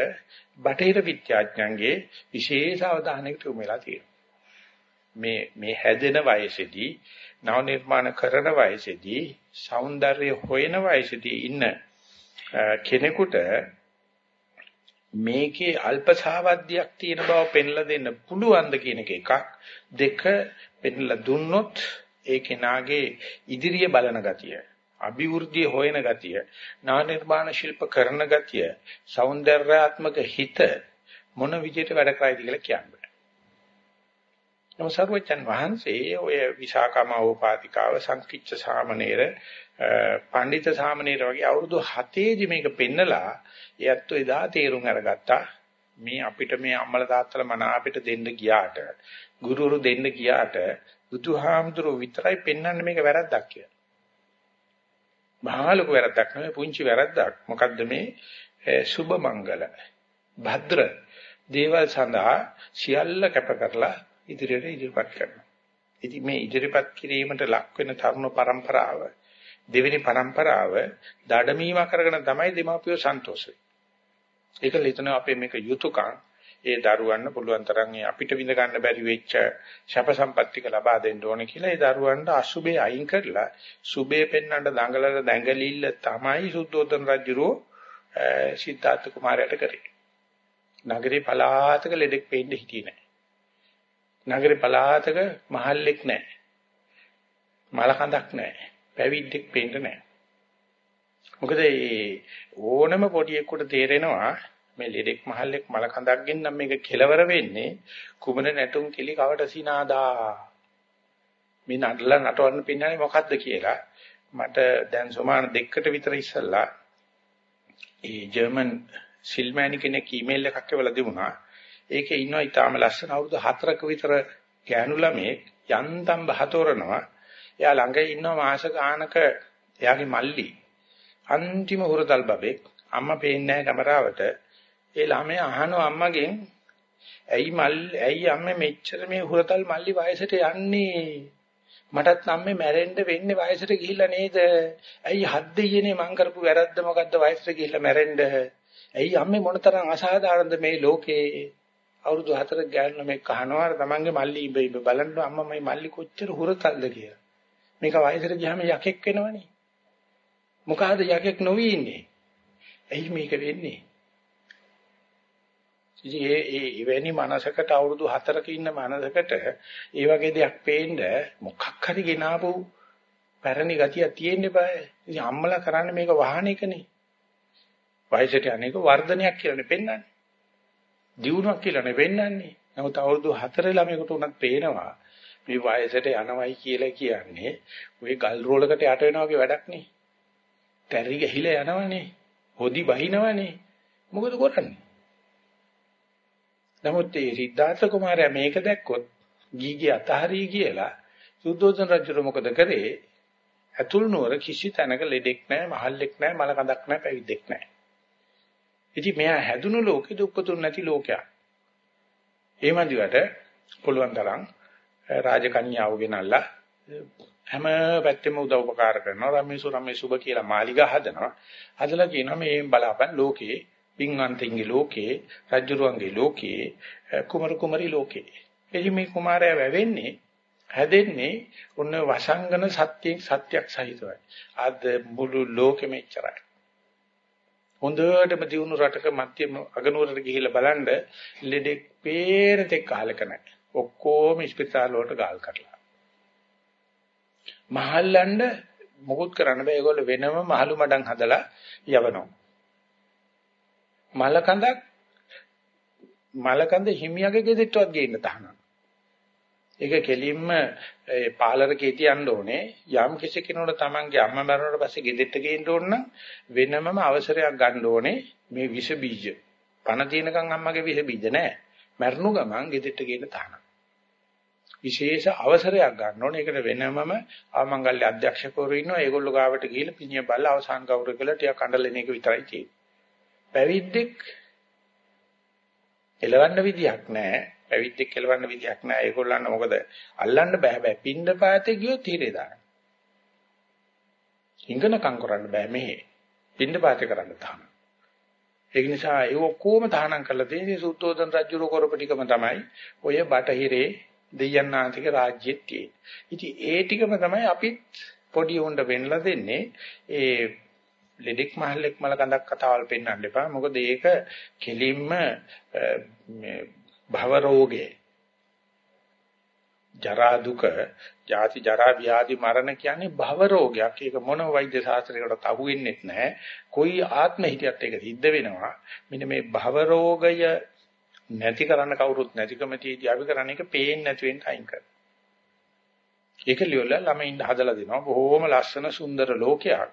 බටහිර විද්‍යාඥයන්ගේ විශේෂ අවධානයකට යොමු වෙලා තියෙනවා. මේ මේ හැදෙන වයසේදී නව නිර්මාණ කරන වයසේදී సౌందර්ය හොයන වයසේදී ඉන්න කෙනෙකුට මේකේ අල්පසාවද්දයක් තියෙන බව පෙන්ලා දෙන්න පුළුවන්ද කියන එක එකක්. දෙක පෙන්ලා දුන්නොත් ඒ කෙනාගේ ඉදිරිය බලන ගතිය අභිවෘද්ධිය හොයන ගතිය නා නිර්මාණ ශිල්ප කරන ගතිය సౌందర్యාත්මක හිත මොන විදියට වැඩ කරයිද කියලා කියන්නේ. නම සර්වචන් වහන්සේ ඔය විසාකමෝපාතිකාව සංකිච්ඡ සාමනීර පඬිත සාමණේර වගේ අවුරුදු 7ේදී මේක පෙන්නලා එයත් එදා තේරුම් අරගත්තා මේ අපිට මේ අම්මලා තාත්තලා මන අපිට දෙන්න ගියාට ගුරුවරු දෙන්න ගියාට බුදුහාමුදුරුවෝ විතරයි පෙන්වන්නේ මේක වැරද්දක් කියලා. මහා ලොකු වැරද්දක් නෙවෙයි පුංචි වැරද්දක්. මොකද්ද මේ සුබ මංගල භද්‍ර දේවල් සඳහා සියල්ල කැප කරලා ඉදිරියට ඉදිරිපත් කරනවා. ඉතින් මේ ඉදිරිපත් කිරීමට ලක් වෙන තරුණ પરම්පරාව දෙවෙනි પરම්පරාව දඩමීම කරගෙන තමයි දෙමාපියෝ සන්තෝෂ ඒකල හිතනවා අපේ මේක යුතුයකම් ඒ දරුවන්න පුළුවන් තරම් අපිට විඳ ගන්න බැරි වෙච්ච ශප සම්පත්තික ලබා දෙන්න ඕනේ කියලා ඒ දරුවන්ට අසුබේ අයින් කරලා සුබේ පෙන්වන්න දඟලන දැඟලිල්ල තමයි සුද්ධෝදන රජුරෝ සිද්ධාර්ථ කුමාරයාට කරේ. නගරේ පලාතක ලෙඩෙක් පෙන්න හිටියේ නැහැ. නගරේ පලාතක මහල්ලෙක් නැහැ. මල කඳක් නැහැ. පැවිද්දෙක් පෙන්න නැහැ. මොකද ඒ ඕනම පොඩියෙකුට තේරෙනවා මේ ලෙඩෙක් මහල්ලෙක් මල කඳක් ගෙන්නම් මේක කෙලවර වෙන්නේ කුමන නැටුම් කිලි කවට සිනාදා. මේ නඩලා නටවන්න පින්නන්නේ මොකද්ද කියලා මට දැන් සමාන දෙකකට විතර ඉස්සල්ලා ඒ ජර්මන් සිල්මෑනි කෙනෙක් ඊමේල් එකක් එවලා දුන්නා. ඒකේ ඉන්නවා ඊටාම ලස්සන අවුරුදු 4ක විතර ගෑනු ළමෙක් යන්තම් බහතෝරනවා. එයා ළඟ ඉන්නවා මාස ගානක එයාගේ මල්ලි අන්තිම හුරතල් බබෙක් අම්මා පේන්නේ නැහැ කැමරාවට. ඒ ළමයා අහනවා අම්මගෙන් ඇයි මල් ඇයි අම්මේ මෙච්චර මේ හුරතල් මල්ලි වයසට යන්නේ? මටත් අම්මේ මැරෙන්න වෙන්නේ වයසට ගිහිල්ලා නේද? ඇයි හත් දෙයියනේ මං කරපු වැරද්ද මොකද්ද වයසට ගිහිල්ලා මැරෙන්න? ඇයි අම්මේ මොනතරම් අසාධාරණද මේ ලෝකේ? අවුරුදු 4ක ගෑනු මේ කහනවා තමන්ගේ මල්ලි ඉබ ඉබ බලන්න අම්මා මේ මල්ලි කොච්චර හුරතල්ද කියලා. මේක වයසට ගියාම යකෙක් වෙනවනේ. මොකಾದ යකෙක් නොවි ඉන්නේ. ඇයි මේක වෙන්නේ? ඉතින් ඒ ඒ එවැනි මනසකට අවුරුදු 4ක ඉන්න මනසකට ඒ වගේ දෙයක් පේන්න මොකක් හරි ගෙනාවු පැරණි ගතියක් තියෙන්න බෑ. ඉතින් අම්මලා කරන්නේ මේක වහන එකනේ. වයසට අනේක වර්ධනයක් කියලානේ පෙන්වන්නේ. දියුණුවක් කියලානේ පෙන්වන්නේ. නමුත් අවුරුදු 4 ළමයෙකුට උනත් පේනවා මේ වයසට යනවයි කියලා කියන්නේ ওই ගල් රෝලකට යට වෙනවා වගේ වැඩක් නේ. තරි ගහිලා යනවනේ. හොදි බහිනවනේ. මොකද කරන්නේ? නමුත් ඒ සිද්ධාර්ථ කුමාරයා මේක දැක්කොත් ගීගේ අතහරී කියලා සුද්ධෝදන රජු මොකද කරේ? ඇතුල් නුවර කිසි තැනක ලෙඩෙක් නැහැ, මහල්ලෙක් නැහැ, මල කඳක් නැහැ, පැවිද්දෙක් නැහැ. ඉතින් මෙයා හැදුණු ලෝකෙද උපතුන් නැති ලෝකයක්. ඒ මන්දිවට පුළුවන් තරම් රාජකන්‍යාව ගෙනල්ලා හැම පැත්තෙම උදව් උපකාර කරනවා. රමේසු රමේසුබ කියලා මාලිගා හදනවා. හදලා කියනවා මේ බලාපන් ලෝකේ පින්වන්තින්ගේ ලෝකේ රජුරුවන්ගේ ලෝකේ කුමරු කුමරි ලෝකේ. එහි මේ කුමාරයා වැවෙන්නේ හැදෙන්නේ ඔන්න වසංගන සත්‍යයෙන් සත්‍යක් සහිතවයි. අද මුළු ලෝකෙම ඉච්චරයි හොඳටම දිනු රටක මධ්‍යම අගනුවරට ගිහිල්ලා බලන්න ලෙඩෙක් පේරතෙක් කාලක නැහැ. ඔක්කොම ස්පිතාල වලට ගාල් කරලා මහල්ලන්ඩ මොකුත් කරන්න බෑ. ඒගොල්ලෝ වෙනම මහලු මඩම් හදලා යවනවා. මලකඳක් මලකඳ හිමියාගේ ගෙදෙට්ටවත් ගේන්න තහනම්. ඒක කෙලින්ම ඒ පාලරකේ තියන්න ඕනේ. යම් කිසි කෙනෙකුට Tamange අම්මා මරනකොට පස්සේ ගෙදෙට්ට ගේන්න ඕන නම් වෙනමම අවසරයක් ගන්න ඕනේ මේ විස බීජ. පණ තියෙනකන් අම්මගේ විස බීජ නැහැ. මරණු ගමන් ගෙදෙට්ට ගේන්න තහනම්. විශේෂ අවසරයක් ගන්න ඕනේ. ඒකට වෙනමම ආමංගල්‍ය අධ්‍යක්ෂකවරු ඉන්නවා. ඒගොල්ලෝ ගාවට ගිහිල්ලා පිනිය බලලා අවසාන ගෞරව කළා ටිකක් කඩලෙන එක විතරයි තියෙන්නේ. පැවිද්දෙක් එලවන්න විදියක් නැහැ. පැවිද්දෙක් එලවන්න විදියක් නැහැ. ඒගොල්ලන්ට මොකද අල්ලන්න බෑ බෑ. පින්ඳ පාතේ ගියොත් හිරේ දාන්න. ඉංගනකම් කරන්න බෑ මෙහෙ. පින්ඳ පාතේ කරන්න තාම. ඒක නිසා ඒ ඔක්කොම තහනම් කරලා තියෙන්නේ සුද්ධෝදන රජුරෝ කරපු ටිකම තමයි ඔය බටහිරේ දෙයයන් ආන්තික රාජ්‍යෙත් තියෙන. ඉතින් ඒ ටිකම තමයි අපිත් පොඩි උණ්ඩ වෙන්නලා දෙන්නේ. ඒ ලෙඩෙක් මහල්ලෙක් මල කඳක් කතාවල් පෙන්වන්න එපා. මොකද ඒක කෙලින්ම මේ භව රෝගේ ජරා දුක, ජාති ජරා ව්‍යාධි මරණ කියන්නේ භව රෝගයක්. ඒක මොන වෛද්‍ය ශාස්ත්‍රයකටත් අහුවෙන්නේ නැහැ. කොයි ආත්ම හිතියත් ඒක සිද්ධ වෙනවා. මෙන්න මේ භව රෝගය නැති කරන්න කවුරුත් නැතිකම තියදී අපි කරන්නේ ඒක පේන්නේ නැති වෙන්න අයින් කරනවා. ඒක ලියවලා ළමයින්ට හදලා දෙනවා. බොහොම ලස්සන සුන්දර ලෝකයක්.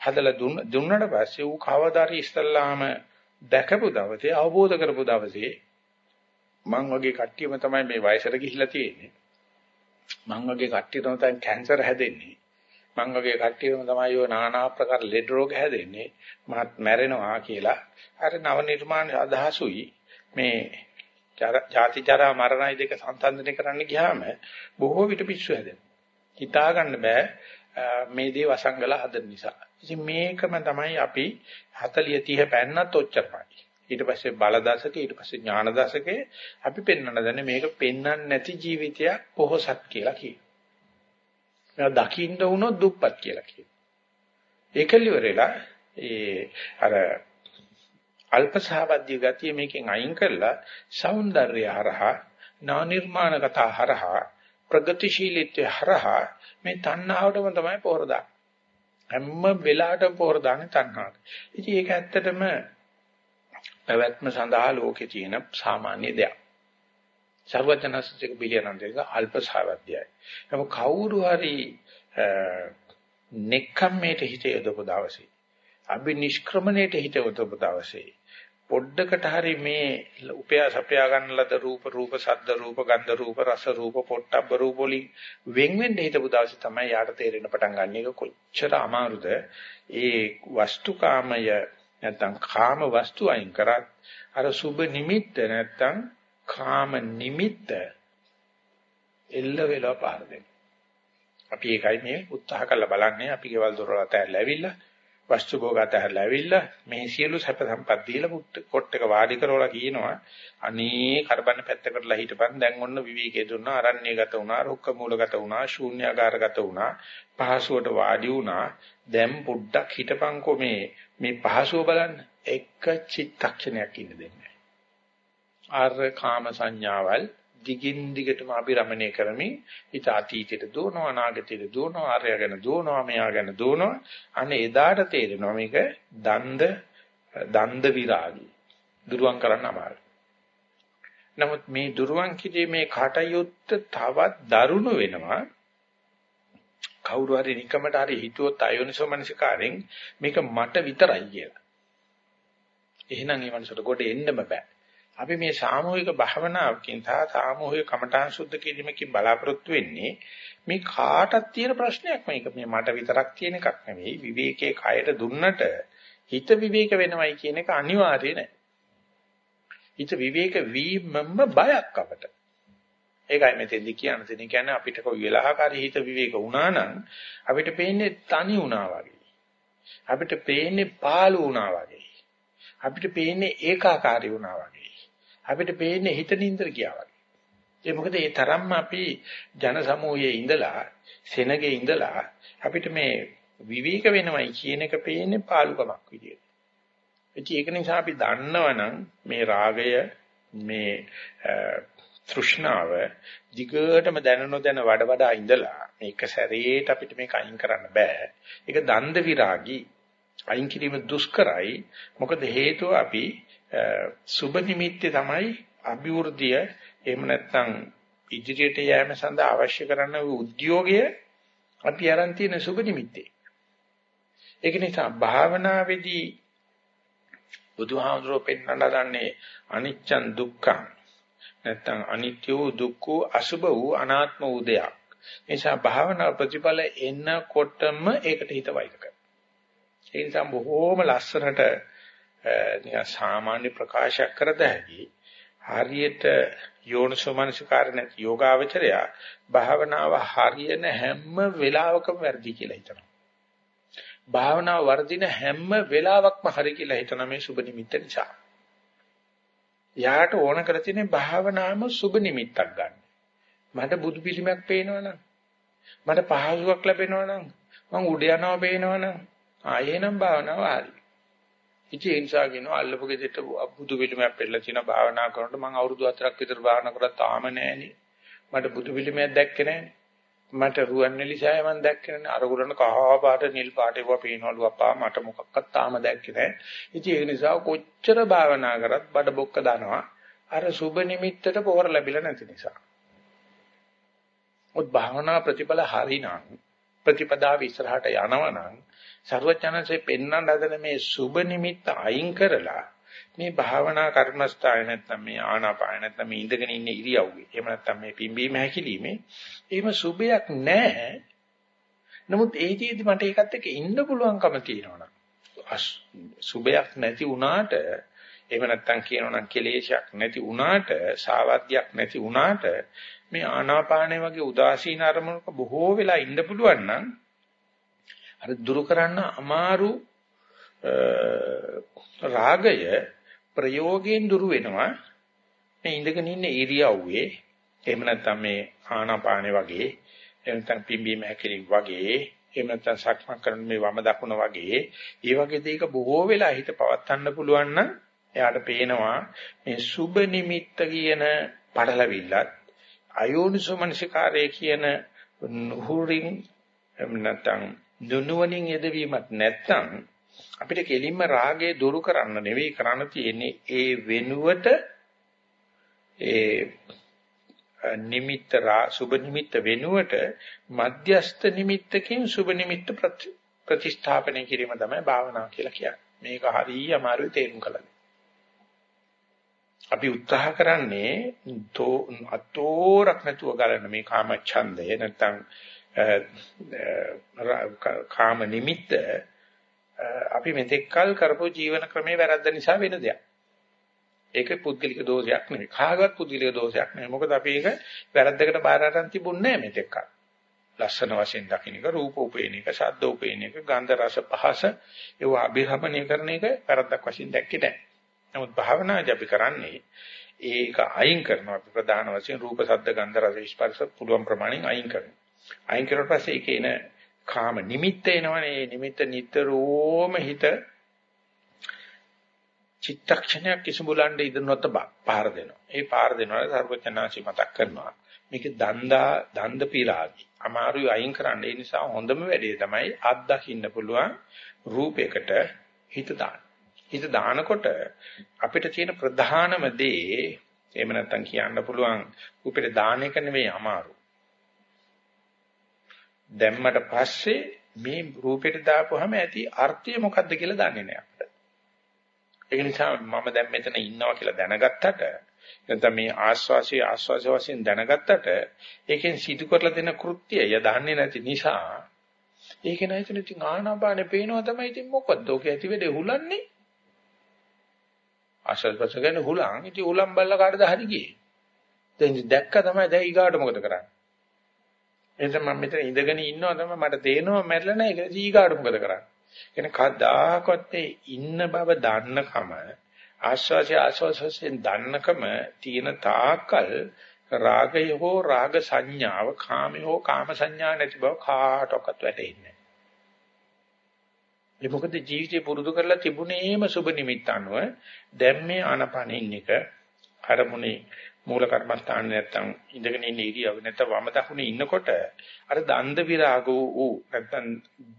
හදලා දුන්න දුන්නට පස්සේ ඌ කවදාරි ඉස්සල්ලාම දැකපු දවසේ අවබෝධ කරපු දවසේ මං වගේ කට්ටියම තමයි මේ වයසට ගිහිල්ලා තියෙන්නේ. මං වගේ කට්ටියටම තමයි කැන්සර් හැදෙන්නේ. මං වගේ කට්ටියම තමයි ඔය নানা ආකාර ලෙඩ රෝග හැදෙන්නේ. මහත් මැරෙනවා කියලා. අර නව නිර්මාණ අදහසුයි මේ ජාති ජරා මරණයි දෙක සංසන්දනය කරන්න ගියාම බොහෝ විට පිස්සු හැදෙනවා. හිතා ගන්න බෑ මේ දේ වසංගල හදන නිසා. ඉතින් මේකම තමයි අපි 40 30 පැන්නත් ඔච්චරයි. ඊට පස්සේ බල දශකේ ඊට පස්සේ ඥාන දශකේ අපි පෙන්වන්න දන්නේ මේක පෙන්වන්න නැති ජීවිතයක් පොහොසත් කියලා කියනවා. දකින්න වුණොත් දුප්පත් කියලා කියනවා. ඒකලිවරලා ඒ අර අල්පසහවද්දී ගතිය මේකෙන් අයින් කරලා సౌందර්යය හරහා නානිර්මාණ කතා හරහා ප්‍රගතිශීලීත්වය හරහා මේ තණ්හාවටම තමයි පොහොර දාන්නේ. හැම වෙලාවටම පොහොර දාන්නේ තණ්හාවට. ඉතින් ඒක ඇත්තටම පැවැත්ම සඳහා ලෝකේ තියෙන සාමාන්‍ය දෙයක්. සර්වඥාසික බිලියනන්දේක අල්පසහවද්‍යයි. නමුත් කවුරු හරි නෙක්ඛම්මේට හිත යොදපු දවසේ අභිනිෂ්ක්‍රමණයට හිත යොදපු දවසේ පොඩ්ඩකට හරි මේ උපයා සපයා ගන්න ලද රූප රූප ශබ්ද රූප ගන්ධ රූප රස රූප පොට්ටබ්බ රූප වලින් වෙන් වෙන්න හිතපු දවසේ තමයි යාට තේරෙන්න පටන් ගන්න. එක කොච්චර අමාරුද? ඒ වස්තුකාමය නැත්තම් කාම වස්තු අයින් කරත් අර සුබ නිමිත්ත නැත්තම් කාම නිමිත්ත එල්ල වෙලා පාර දෙන්න. අපි ඒකයි මේ උත්සාහ කරලා බලන්නේ. අපි ගෙවල් දොරවල් අතහැරලා ඇවිල්ලා වස්තු භෝගات හැරලා ඇවිල්ලා මේ සියලු සැප සම්පත් දීලා කොට එක වාඩි කරවලා කියනවා. අනේ කරබන්න පැත්තකටලා හිටපන්. දැන් ඔන්න විවේකයේ දුන්නා අරණ්‍යගත වුණා රුක්ක මූලගත වුණා ශූන්‍යාකාරගත වුණා. පහසුවට වාඩි වුණා. දැන් පොඩ්ඩක් හිටපන්කෝ මේ මේ පහසුව බලන්න. එක චිත්තක්ෂණයක් ඉන්න දෙන්නේ. ආර කාම සංඥාවල් දිගින් දිගටම අභිරමණය කරමින් හිත අතීතයට දුවනවා අනාගතයට දුවනවා ආර්ය ගැන දුවනවා මෙයා ගැන දුවනවා. අනේ එදාට තේරෙනවා මේක දන්ද දන්ද විරාගී. දුරුවන් කරන්න අමාරුයි. නමුත් මේ දුරුවන් කිරීමේ කටයුත්ත තවත් දරුණු වෙනවා. කවුරු හරි නිකමට හරි හිතුවොත් අයෝනිසෝ මනසිකාරෙන් මේක මට විතරයි කියලා. එහෙනම් ඒ මනසට කොට එන්නම බෑ. අපි මේ සාමූහික භාවනාවකින් තා සාමූහික කමඨාන් සුද්ධ කිරීමකින් බලාපොරොත්තු වෙන්නේ මේ කාටත් තියෙන ප්‍රශ්නයක් මේක. මේ මට විතරක් තියෙන එකක් නෙවෙයි. විවේකයේ කයට දුන්නට හිත විවේක වෙනවයි කියන එක අනිවාර්ය නෑ. හිත විවේක වීමම බයක් අපට. ඒකයි මෙතෙන්දි කියන්න තියෙන්නේ. කියන්නේ අපිට කොයි වෙලාවකරි හිත විවේක වුණා නම් අපිට පේන්නේ තනි වුණා වගේ. අපිට පේන්නේ පාළු වුණා වගේ. අපිට පේන්නේ ඒකාකාරී වුණා වගේ. අපිට පේන්නේ හිත නින්දර ගියා වගේ. ඒ මොකද ඒ තරම්ම අපි ජන සමූහයේ ඉඳලා සෙනගේ ඉඳලා අපිට මේ විවේක වෙනවයි කියන එක පේන්නේ පාලුකමක් විදියට. ඒක නිසා අපි දන්නවනම් මේ රාගය මේ තෘෂ්ණාව දිගටම දැන නොදැන වඩ වඩා ඉඳලා මේක සැරේට අපිට මේක අයින් කරන්න බෑ. ඒක දන්ද විරාගී අයින් කිරීම දුෂ්කරයි. මොකද හේතුව අපි සුබ නිමිත්තේ තමයි අභිවෘද්ධිය එහෙම නැත්නම් ඉදිරියට යෑම සඳහා අවශ්‍ය කරන උද්‍යෝගය අපි අරන් තියෙන සුබ නිමිත්තේ. ඒක නිසා භාවනාවේදී බුදුහාමුදුරුවෝ පෙන්වන්න දන්නේ අනිච්චන් දුක්ඛං නැත්නම් අනිත්‍ය වූ දුක්ඛ අසුභ වූ අනාත්ම වූ දෙයක්. නිසා භාවනා ප්‍රතිඵල එන්නකොටම ඒකට හිත වෛර කරනවා. ඒ නිසා බොහෝම ලස්සනට නිකන් සාමාන්‍ය ප්‍රකාශයක් කරද හැකි හරියට යෝනිසෝමනසිකාර නැති යෝගාවචරය භාවනාව හරියන හැම වෙලාවකම වැඩි කියලා හිතනවා. භාවනාව වර්ධින හැම වෙලාවකම හරි කියලා හිතන මේ සුබ නිමිත්ත නිසා. යාට ඕන කර තියෙන භාවනාවම සුබ නිමිත්තක් ගන්න. මට බුදු පිළිමයක් පේනවනම් මට පහසුවක් ලැබෙනවනම් මං උඩ යනවා පේනවනම් ආයෙනම් භාවනාව හරි. ඉතින් ඒ නිසා කියනවා අල්ලපු ගෙදරට බුදු පිළිමයක් පෙරලා තියෙන භාවනා කරනකොට මම අවුරුදු 4ක් විතර භාවනා කරලා තාම නෑනේ. මට බුදු පිළිමයක් දැක්කේ නෑනේ. මට රුවන්වැලිසෑය මම දැක්කේ නෑ. අරගුරන කහා පාට නිල් පාට ඒවා පේනවලු අප්පා මට මොකක්වත් තාම දැක්කේ නෑ. ඉතින් ඒ නිසා කොච්චර භාවනා කරත් බඩ බොක්ක දානවා. අර සුබ නිමිත්තට පොහොර ලැබිලා නැති නිසා. උත් භාවනා ප්‍රතිඵල හරිනම් ප්‍රතිපදාව ඉස්සරහට යනවනම් ਸਰවඥාන්සේ පෙන්වන්න හදන මේ සුබ නිමිත්ත අයින් කරලා මේ භාවනා කර්මස්ථාය නැත්නම් මේ ආනාපාය නැත්නම් මේ ඉඳගෙන ඉන්න ඉරියව්වේ එහෙම නැත්නම් මේ පිම්බීම හැකිලිමේ එහෙම සුබයක් නැහැ. නමුත් ඒකෙදි මට ඒකත් එක්ක ඉන්න පුළුවන්කම තියෙනවනම් සුබයක් නැති වුණාට එහෙම නැත්නම් කියනවනම් කෙලේශයක් නැති වුණාට සාවද්‍යයක් නැති වුණාට මේ ආනාපානය වගේ උදාසීන අරමුණක බොහෝ වෙලා ඉන්න පුළුවන් නම් අර දුරු කරන්න අමාරු රාගය ප්‍රයෝගයෙන් දුරු වෙනවා. මේ ඉඳගෙන ඉන්න ඉරියව්වේ එහෙම නැත්නම් මේ ආනාපානෙ වගේ එහෙම නැත්නම් පිම්බීම හැකිලි වගේ එහෙම නැත්නම් සක්මන් කරන මේ වම දකුණ වගේ ඒ වගේ දෙයක බොහෝ වෙලා හිත පවත්වන්න පුළුවන් නම් එයාට පේනවා මේ සුබ නිමිත්ත කියන පඩලවිල්ලත් අයෝනිසෝමනසිකාරය කියන නුහුරින් එහෙම නැත්නම් දුනුවණින් යෙදවීමක් නැත්නම් අපිට කෙලින්ම රාගය දුරු කරන්න නෙවෙයි කරන්න තියෙන්නේ ඒ වෙනුවට ඒ නිමිත්ත සුබ නිමිත්ත වෙනුවට මධ්‍යස්ත නිමිත්තකින් සුබ නිමිත්ත ප්‍රතිස්ථාපනය කිරීම තමයි භාවනාව කියලා කියන්නේ. මේක හරිය අමාරුයි තේරුම් ගන්න. අපි උත්සාහ කරන්නේ අතෝරක් නැතුව ගලන මේ කාම ඡන්දය නැත්නම් කාම නිමිත්ත අපි මෙතෙක්කල් කරපු ජීවන ක්‍රමේ වැරද්ද නිසා වෙන දෙයක්. ඒක පුද්ගලික දෝෂයක් නෙවෙයි. කාගවත් පුද්ගලික දෝෂයක් නෙවෙයි. මොකද අපි ඒක වැරද්දකට බාර අරන් තිබුණේ නැහැ මෙතෙක්කල්. ලස්සන වශයෙන් දකින්න එක, රූප උපේන එක, ශබ්ද උපේන එක, ගන්ධ රස පහස ඒවා අභිරමණය කරන එක වැරද්දක් වශයෙන් දැක්කේ නැහැ. නමුත් භාවනාදී අපි කරන්නේ ඒක අයින් කරනවා. අපි ප්‍රධාන වශයෙන් රූප, ශබ්ද, ගන්ධ රස ස්පර්ශ පුළුවන් ප්‍රමාණයෙන් අයින් කරනවා. අයින් කරලා පස්සේ ඒකේ එන කාම නිමිත්ත එනවනේ ඒ නිමිත්ත නිතරම හිත චිත්තක්ෂණයක් කිසුඹලන්න ඉද නොතබ පාර දෙනවා. ඒ පාර දෙනවා සර්වචනාංශي මතක් කරනවා. මේක දන්දා දන්ද පීරාගි. අමාරුයි අයින් කරන්න. ඒ නිසා හොඳම වැඩේ තමයි අත් දකින්න පුළුවන් රූපයකට හිත දාන්න. හිත දානකොට අපිට තියෙන ප්‍රධානම දේ එහෙම නැත්නම් කියන්න පුළුවන් රූපෙට දාන එක නෙවෙයි අමාරු. දැම්මට පස්සේ මේ රූපෙට දාපුවාම ඇති අර්ථය මොකද්ද කියලා දන්නේ නැහැ අපිට. ඒක නිසා මම දැන් මෙතන ඉන්නවා කියලා දැනගත්තට නැත්නම් මේ ආස්වාසිය ආස්වාස වශයෙන් දැනගත්තට ඒකෙන් සිදු කරලා දෙන කෘත්‍යය දන්නේ නැති නිසා ඒක නැතින ඉතින් ආනාපානේ පේනවා තමයි ඉතින් මොකද්ද? ඔක ඇති වෙලේ හුලන්නේ. ආශ්‍රල්පස ගැන හුලං ඉතින් හුලම් බල්ල කාටද හරි ගියේ? දැන් දැක්ක තමයි දැන් ඊගාට මොකද කරන්නේ? එතන මම මෙතන ඉඳගෙන ඉන්නවා තමයි මට තේරෙනවා මැරෙලා නැහැ ඒක ඊගාට මොකද කරන්නේ? එන කදාකත් ඉන්න බව දන්නකම ආස්වාසිය ආස්වාසයෙන් දන්නකම තියෙන තාකල් රාගය හෝ රාග සංඥාව කාමය හෝ කාම සංඥා නැති බව කාටවත් වැටහෙන්නේ ඒ මොකද ජීවිතේ පුරුදු කරලා තිබුණේම සුබ නිමිත්ත අනුව දැන් මේ ආනපනින් එක අරමුණේ මූල කර්මස්ථාන නැත්තම් ඉඳගෙන ඉන්න ඉරියව් නැත්තම් වම දකුණේ ඉන්නකොට අර දන්ද විරාග වූ නැත්තම්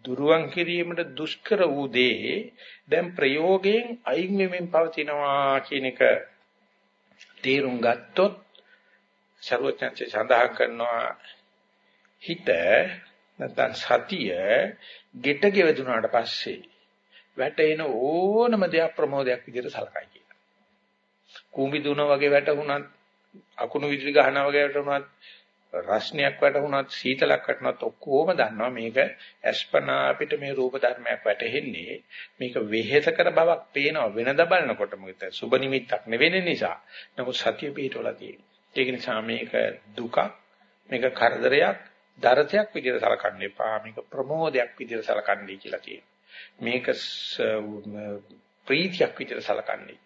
දුරුවන් කිරීමට දුෂ්කර වූ දේ දැන් ප්‍රයෝගයෙන් අයින් වෙමින් පවතිනවා කියන එක තේරුම් ගත්තොත් ਸਰවඥාන්සේ සඳහන් කරනවා හිත නැත්තම් සතිය ගෙට ගෙවදුනාට පස්සේ වැටෙන ඕනම දෙයක් ප්‍රමෝදයක් විදිහට සලකයි කියලා. කුඹි දුන වගේ වැටුණත් අකුණු විදුලි ගහනවා වගේ වැටුණත් රස්නියක් වැටුණත් සීතලක් වැටුණත් ඔක්කොම දන්නවා මේක අස්පනා අපිට මේ රූප ධර්මයක් වැටහෙන්නේ මේක වෙහෙසකර බවක් පේනවා වෙනද බලනකොට මොකද සුබ නිමිත්තක් නෙවෙන නිසා. නමුත් සතිය පිටවලා තියෙනවා. ඒක නිසා මේක දුකක් මේක කරදරයක් දරතයක් විදිහට සලකන්න එපා. මේක ප්‍රමෝදයක් විදිහට සලකන්නයි කියලා තියෙනවා. මේක ප්‍රීතියක් විදිහට සලකන්නයි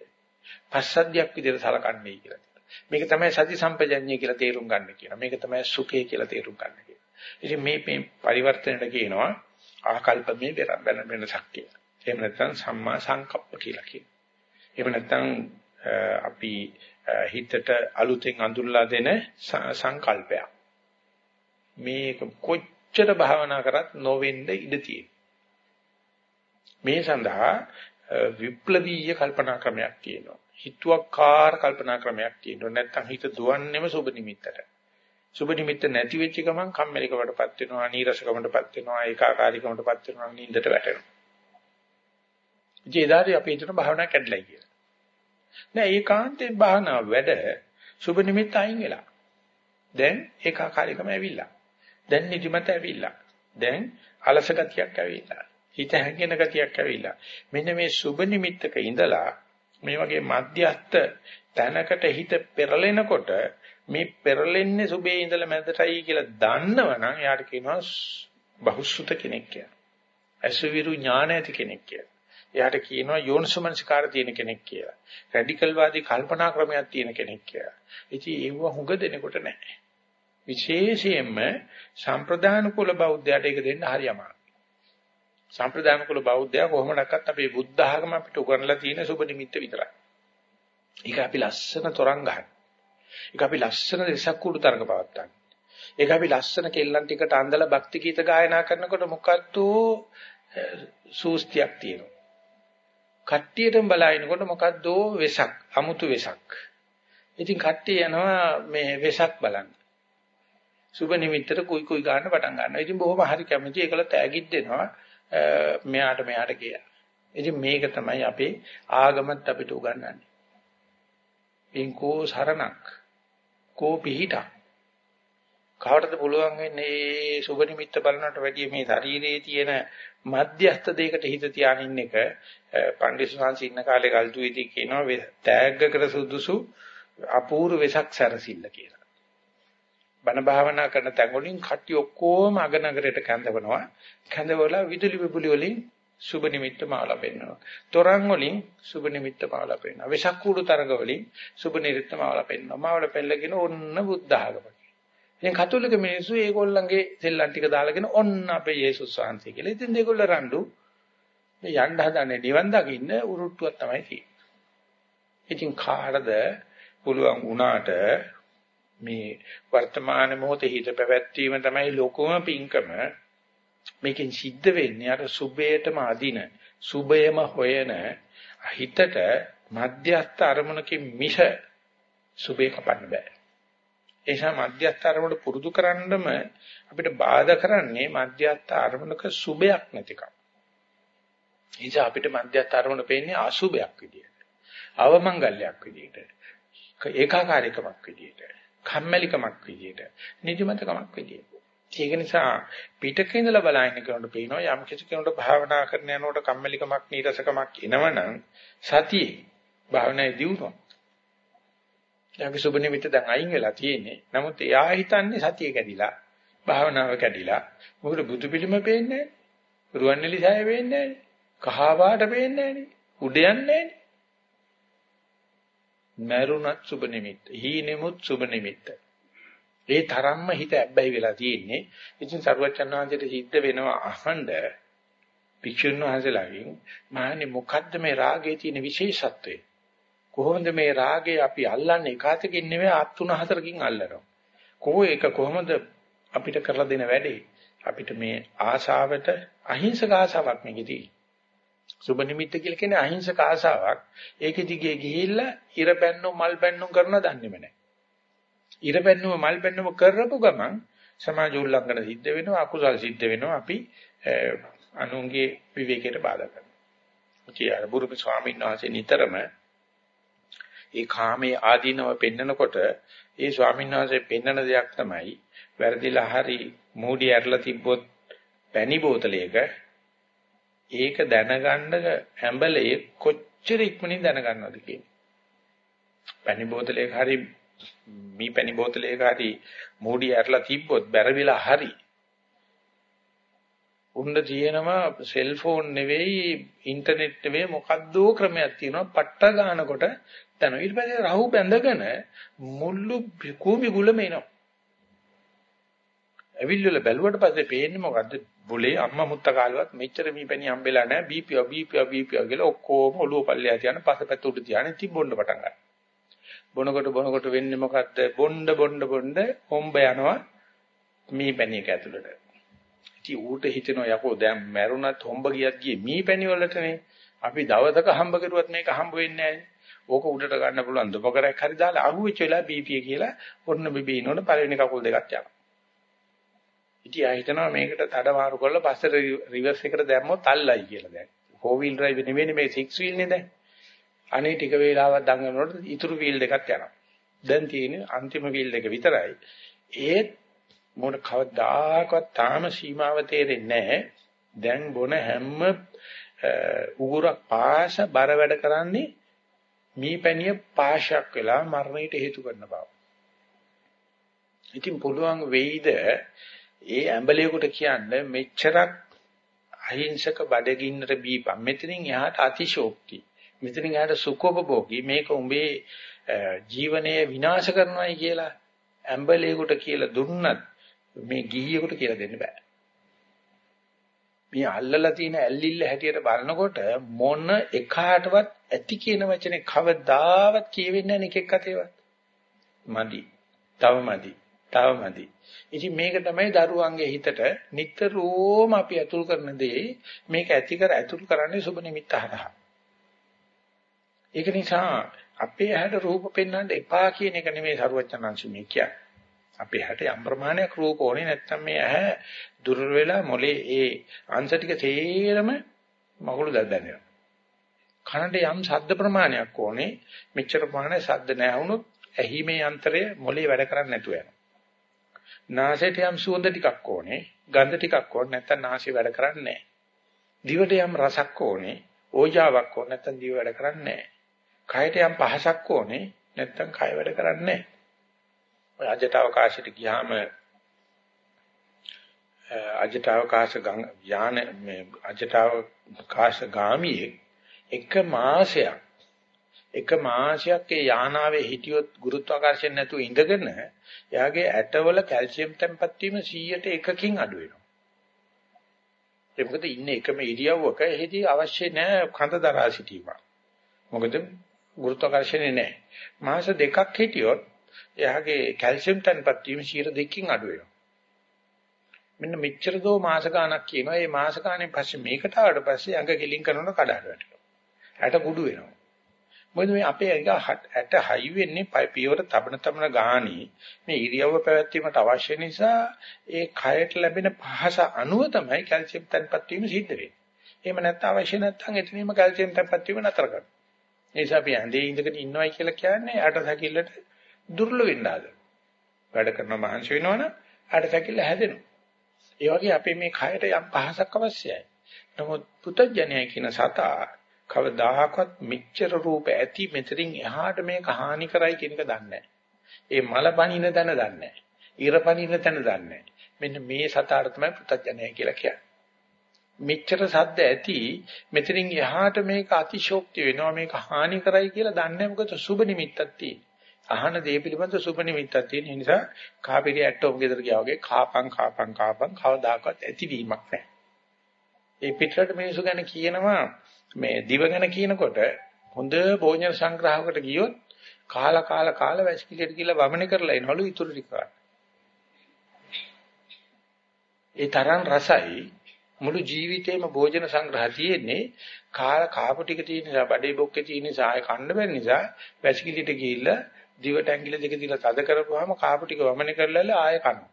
පස්සද්ධියක් විදිහට සලකන්නයි කියලා මේක තමයි සති සම්පජඤ්ඤය කියලා තේරුම් ගන්න කියන. මේක තමයි සුඛය කියලා තේරුම් ගන්න කියන. ඉතින් මේ මේ පරිවර්තනයට කියනවා ආකල්පමේ වෙන වෙනසක් කියලා. එහෙම නැත්නම් සම්මා සංකප්ප කියලා කියනවා. එහෙම නැත්නම් අපි හිතට අලුතෙන් අඳුරලා දෙන සංකල්පයක්. මේක කොච්චර භාවනා කරත් නොවෙන්න ඉඩ තියෙනවා. මේ සඳහා විප්ලවීය කල්පනා ක්‍රමයක් තියෙනවා. හිතුවක්කාර කල්පනා ක්‍රමයක් තියෙනවා. නැත්තම් හිත දුවන්නේම සුබ නිමිත්තට. සුබ නිමිත්ත නැති වෙච්ච ගමන් කම්මැලිකමටපත් වෙනවා, නීරසකමටපත් වෙනවා, ඒකාකාරීකමටපත් වෙනවා, නිින්දට වැටෙනවා. ජීදාරි අපි හිතන භාවනා කැඩලයි කියලා. නෑ ඒකාන්තයෙන් භාවනා වැඩ සුබ නිමිත්ත අයින් වෙලා. දැන් ඒකාකාරීකම ඇවිල්ලා. දැන් නිදිමත ඇවිල්ලා. දැන් අලස ගතියක් ඇවිල්ලා. හිත හැංගෙන ගතියක් ඇවිල්ලා. මෙන්න මේ සුබ නිමිත්තක ඉඳලා මේ වගේ මධ්‍යස්ත තැනකට හිත පෙරලෙනකොට මේ පෙරලෙන්නේ සුබේ ඉඳලා මැදටයි කියලා දන්නවනම් එයාට කියනවා බහුසුත කෙනෙක් කියලා. අසුවිරු ඥාන ඇති කෙනෙක් කියලා. එයාට කියනවා යෝනිසමනසිකාර තියෙන කෙනෙක් කියලා. රැඩිකල් වාදී කල්පනා ක්‍රමයක් තියෙන කෙනෙක් කියලා. ඉතින් ඒව හුඟ දෙනකොට නැහැ. විශේෂයෙන්ම සම්ප්‍රදාන කුල බෞද්ධයට ඒක දෙන්න හරි අමාරුයි. සම්ප්‍රදාන කුල බෞද්ධයා කොහොමඩක්වත් අපේ බුද්ධ ආගම අපිට උගන්ලා තියෙන සුබ නිමිත්ත විතරයි. ඒක අපි ලස්සන තරංග ගන්න. ඒක අපි ලස්සන දෙසක් කුඩු තරඟ පවත්තන්නේ. ඒක අපි ලස්සන කෙල්ලන් ටිකට අඳලා භක්ති ගීත ගායනා කරනකොට මොකද්ද සූස්තියක් තියෙනවා. කට්ටියටම බලනකොට මොකද්ද වෙසක්, අමුතු වෙසක්. ඉතින් කට්ටිය යනවා මේ වෙසක් බලන්න. සුබ නිමිත්තට කුයි කුයි ගන්න පටන් ගන්නවා. ඉතින් බොහොම හරි කැමති ඒකල තෑගිත් දෙනවා. මෙයාට මෙයාට කියලා. ඉතින් මේක තමයි අපේ ආගමත් අපිට උගන්වන්නේ. ඉන් කෝ සරණක් කෝ පිහිටක් කවටද පුළුවන් වෙන්නේ සුබ නිමිත්ත බලනට වැඩිය මේ ශරීරයේ තියෙන මධ්‍යස්ථ දෙයකට හිත තියාගෙන ඉන්න එක පණ්ඩිත ඉන්න කාලේ කල්තුවේදී කියනවා තෑග්ගකර සුදුසු අපූර්ව වෙසක් සැරසිල්ල කියලා. බණ භාවනා කරන තැන් වලින් කට්ටි ඔක්කොම අගනගරයට කැඳවනවා. කැඳවලා විදුලි විපුලි වලින් සුබ නිමිත්ත මාලා පෙන්වනවා. තොරන් වලින් සුබ නිමිත්ත මාලා පෙන්වනවා. වෙසක් කුඩු තරඟ වලින් සුබ නිමිත්ත මාලා පෙන්වනවා. මාවල පෙළගෙන ඔන්න බුද්ධ ආගම. ඉතින් කතෝලික මිනිස්සු ඒගොල්ලන්ගේ සෙල්ලම් ටික දාලාගෙන ඔන්න අපේ යේසුස් වහන්සේ කියලා. ඉතින් ඒගොල්ලෝ රණ්ඩු මේ යන්න හදන්නේ නිවන් දකින්න උරුට්ටුවක් තමයි තියෙන්නේ. ඉතින් කාටද පුළුවන් වුණාට මේ වර්තමාන මොහොතේ හිත පැවැත්වීම තමයි ලෝකම පිංකම මේකෙන් සිද්ධ වෙන්නේ අර සුබේටම අදින සුබයම හොයන හිතට මධ්‍යස්ථ අරමුණකින් මිස සුබේ කපන්න බෑ ඒ නිසා මධ්‍යස්ථ අරමුණ පුරුදු කරන්නම අපිට බාධා කරන්නේ මධ්‍යස්ථ අරමුණක සුබයක් නැතිකම. ඒ නිසා අපිට මධ්‍යස්ථ අරමුණ පේන්නේ අසුබයක් විදියට. අවමංගල්‍යයක් විදියට ඒකාකාරීකමක් විදියට කම්මැලිකමක් විදියට නිදිමතකමක් විදියට ඒක නිසා පිටක ඉඳලා බලන්න කෙනෙකුට පේනවා යම් කිසි කෙනෙකුට භාවනා කරන යනකොට කම්මැලිකමක් නීරසකමක් එනවනම් සතියේ භාවනායේ දියුණුව. යාගේ සුබ නිමිත්ත දැන් අයින් වෙලා තියෙන්නේ. නමුත් එයා හිතන්නේ සතිය කැඩිලා භාවනාව කැඩිලා. මොකද බුදු පිළිම පේන්නේ නැහැ. රුවන්වැලි සෑය පේන්නේ නැහැ. කහ පාට පේන්නේ නැහැ. උඩ යන්නේ නැහැ. මරුණත් සුබ නිමිත්ත. හීනෙමුත් සුබ නිමිත්ත. ඒ තරම්ම හිත ඇබ්බැහි වෙලා තියෙන්නේ. ඉතින් සරුවච්චන් වහන්සේට සිද්ධ වෙනවා අහඬ භික්ෂුන් වහන්සේලාගෙන් මහන්නේ මොකද්ද මේ රාගයේ තියෙන විශේෂත්වය? කොහොමද මේ රාගය අපි අල්ලන්නේ එකතකින් නෙවෙයි අත් තුන හතරකින් අල්ලනවා. කොහොම ඒක කොහොමද අපිට කරලා දෙන වැඩේ? අපිට මේ ආශාවට අහිංසක ආශාවක් මේකදී. සුබ නිමිත්ත කියලා කියන්නේ අහිංසක ආශාවක්. ඒකෙ දිගේ ගිහිල්ලා ඉර බැන්නෝ මල් බැන්නෝ කරන දන්නේම නැහැ. ඉර බැන්නුම මල් බැන්නුම කරපු ගමන් සමාජ උල්ලංඝන සිද්ධ වෙනවා අකුසල් සිද්ධ වෙනවා අපි අනුන්ගේ විවේකයට බාධා කරනවා. කියාර බුරුප ස්වාමීන් වහන්සේ නිතරම ඒ කාමයේ ආදීනව පෙන්නකොට ඒ ස්වාමීන් වහන්සේ පෙන්නන දෙයක් තමයි වැරදිලා හරි මූඩි ඇරලා තිබ්බොත් පැණි බෝතලයක ඒක දැනගන්න හැඹලේ කොච්චර ඉක්මනින් දැනගන්නවද කියන්නේ. පැණි බෝතලයක හරි මී පැණි බෝතලයක හරි මූඩි ඇරලා තිබ්බොත් බැරවිලා හරි. උන්න තියෙනවා සෙල්ෆෝන් නෙවෙයි ඉන්ටර්නෙට් නෙවෙයි මොකද්දෝ ක්‍රමයක් තියෙනවා. පට්ට ගන්නකොට දැන් ඊට පස්සේ රහු බැඳගෙන මුල්ලු කූඹි ගුලම එනවා. ඇවිල්වල බැලුවට පස්සේ පේන්නේ මොකද්ද? බුලේ අම්මා මුත්ත කාලවත් මෙච්චර මීපැණි හම්බෙලා නැහැ. බීපියා බීපියා බීපියා කියලා ඔක්කොම ඔළුව පල්ලෙහා තියන පසපැත්ත උඩ තියන ඉතින් බොන්න පටන් ගන්නවා. බොනකොට බොනකොට වෙන්නේ මොකද්ද? බොණ්ඩ බොණ්ඩ බොණ්ඩ හොම්බ යනවා මීපැණි එක ඇතුළට. ඉතින් ඌට හිතෙනවා යකෝ දැන් මැරුණත් හොම්බ ගියත් ගියේ මීපැණි වලටනේ. අපි දවසක හම්බ කරුවත් මේක හම්බ වෙන්නේ නැහැ. ඕක උඩට ගන්න පුළුවන් දුපකරයක් හරි දාලා අහුවෙච්ච වෙලා බීපිය කියලා ඔන්න බිබිනොන පළවෙනි කකුල් දෙකක් යනවා. ඉතින් ආ හිතනවා මේකට තඩ මාරු කරලා පස්සට රිවර්ස් එකට දැම්මොත් අල්ලයි කියලා දැන්. ෆෝර් වීල් ඩ්‍රයිව් නෙවෙයි මේ 6 වීල් නේ දැන්. අනේ ටික වේලාවක් දඟනනකොට ඉතුරු වීල් දෙකක් යනවා. දැන් තියෙන්නේ අන්තිම වීල් දෙක විතරයි. ඒත් මොන කවදාකවත් තාම සීමාව තේරෙන්නේ නැහැ. දැන් බොන හැම උගුරක් පාස බර වැඩ කරන්නේ මීපැණිය පාශයක් වෙලා මරණයට හේතු කරන බව. ඉතින් පුළුවන් වෙයිද ඒ ඇඹලියෙකුට කියන්නේ මෙච්චරක් අහිංසක බඩගින්නට බීපන්. මෙතනින් එහාට අතිශෝක්ති. මෙතනින් එහාට සුඛෝපභෝගී. මේක උඹේ ජීවනය විනාශ කරනවායි කියලා ඇඹලියෙකුට කියලා දුන්නත් මේ ගිහියෙකුට කියලා දෙන්න බෑ. මේ අල්ලලා තියෙන ඇල්ලිල්ල හැටියට බලනකොට මොන එකාටවත් ඇති කියන වචනේ කවදාවත් කියවෙන්නේ නැහැ එකෙක් අතේවත්. මදි. තව මදි. තව මදි. ඉතින් මේක තමයි දරුවන්ගේ හිතට නිතරම අපි අතුල් කරන දේ මේක ඇති කර අතුල් කරන්නේ සුබ නිමිත්ත හරහා. ඒක නිසා අපේ ඇහැට රූප පෙන්වන්න එපා කියන එක නෙමෙයි සරුවචනංශ මේ කියන්නේ. අපේ ඇහැට යම් ප්‍රමාණයක් රූප ඕනේ නැත්නම් මේ ඇහැ දුර වෙලා මොලේ ඒ අංශ ටික තේරම මගුල දැදෙනවා. කනට යම් ශබ්ද ප්‍රමාණයක් ඕනේ මෙච්චර ප්‍රමාණයක් ශබ්ද නැහැ වුණොත් ඇහිමේ යන්ත්‍රය මොලේ වැඩ කරන්නේ නැතුව යනවා. නාසයට යම් සුවඳ ටිකක් ඕනේ, ගන්ධ ටිකක් ඕනේ නැත්නම් නාසය වැඩ කරන්නේ නැහැ. දිවට යම් රසක් ඕනේ, ඕජාවක් ඕනේ නැත්නම් දිව වැඩ කරන්නේ නැහැ. කයට යම් පහසක් ඕනේ නැත්නම් කය වැඩ කරන්නේ නැහැ. ඔය අජට අවකාශයට ගියාම අජට අවකාශ යාන මේ අජට අවකාශ ගාමියේ එක මාසයක් එක මාසයක් ඒ යානාවේ හිටියොත් ගුරුත්වාකර්ෂණ නැතුව ඉඳගෙන එයාගේ ඇටවල කැල්සියම් තැම්පත් වීම 100ට එකකින් අඩු වෙනවා. ඒ මොකද ඉන්නේ එකම ඉරියව්වක එහිදී අවශ්‍ය නැහැ කඳ දරා සිටීම. මොකද ගුරුත්වාකර්ෂණේ නැහැ. මාස දෙකක් හිටියොත් එයාගේ කැල්සියම් තැන්පත් වීම 102කින් අඩු වෙනවා. මෙන්න මෙච්චර දෝ මාස ගාණක් කියනවා. මේ මාස ගාණෙන් පස්සේ මේකට ආවට පස්සේ අඟ කෙලින් කරනකොට කඩාට වැටෙනවා. ඇට කුඩු වෙනවා. මොකද මේ අපේ එක ඇට හයි වෙන්නේ පියවර තබන තබන ගාණි මේ ඉරියව්ව පැවැත්වීමට අවශ්‍ය නිසා ඒ කයට ලැබෙන පහස අණුව තමයි කැල්සියම් තැන්පත් වීම සිද්ධ වෙන්නේ. එහෙම නැත්නම් අවශ්‍ය නැත්නම් එතනීම කැල්සියම් තැන්පත් වීම නතර කරනවා. ඒ නිසා අපි ඇඳේ ඉඳගෙන ඉන්නවයි කියලා කියන්නේ ඇටසැකිල්ලට දුර්ල වෙන්න ආද. වැඩ කරන මහන්සි වෙනවනම් ඇටසැකිල්ල හැදෙනවා. ඒ වගේ අපේ මේ කයට යම් පහසක් අවශ්‍යයි. නමුත් පුතඥය කියන සතා කවදාහක්වත් මෙච්චර රූප ඇති මෙතරින් එහාට මේක හානි කරයි කියන එක දන්නේ නැහැ. ඒ මල පණින තැන දන්නේ නැහැ. ඉර පණින තැන දන්නේ නැහැ. මෙන්න මේ සතාට තමයි පුතඥය කියලා කියන්නේ. මෙච්චර සද්ද ඇති මෙතනින් එහාට මේක අතිශෝක්ති වෙනවා මේක හානි කරයි කියලා දන්නේ මොකද සුබ නිමිත්තක් තියෙන. අහන දේ පිළිබඳ සුබ නිමිත්තක් තියෙන නිසා කාපිරිය ඇටෝම් ගෙදර ගියා වගේ කාපං කාපං කාපං කවදාකවත් ඇතිවීමක් නැහැ. ඒ පිටරට මිනිසු ගැන කියනවා මේ දිව ගැන කියනකොට හොඳ භෝජන සංග්‍රහයකට ගියොත් කාලා කාලා කාලා වැස්කිලියට ගිහලා වමනේ කරලා එනවලු ඉතුරු ටික. ඒ තරම් රසයි මුළු ජීවිතේම භෝජන සංග්‍රහ තියෙන්නේ කාල කාපු ටික තියෙන නිසා බඩේ බොක්කේ තියෙන නිසා ආය කන්න බැරි නිසා වැසිකිලිට ගිහිල්ලා දිවට ඇඟිලි දෙක දිලා තද කරපුවාම කාපු ටික වමනේ කරලා ආය කනවා.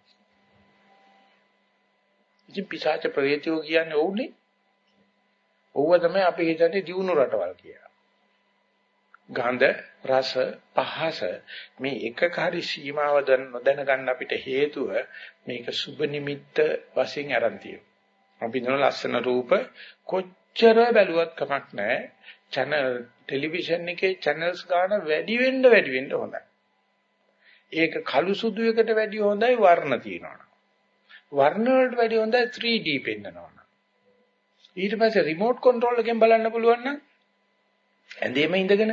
ඉතින් පිසාච ප්‍රවේතියෝ කියන්නේ ඕනේ. ඕව තමයි අපි හිතන්නේ දියුණු රටවල් කියලා. ගන්ධ රස පහස මේ එකක හරි සීමාව නොදැන ගන්න අපිට හේතුව මේක සුබ නිමිත්ත වශයෙන් ආරම්භ තියෙනවා. අපි දන්න ලස්සන රූප කොච්චර බැලුවත් කමක් නැහැ. channel ටෙලිවිෂන් එකේ channels ගන්න වැඩි වෙන්න වැඩි වෙන්න හොඳයි. ඒක කළු සුදු එකට වැඩි හොඳයි වර්ණ තියෙනවා. වර්ණ වලට වැඩි හොඳයි 3D පෙන්නනවා. ඊට පස්සේ රිමෝට් කන්ට්‍රෝල් එකෙන් බලන්න පුළුවන් නම් ඇඳේම ඉඳගෙන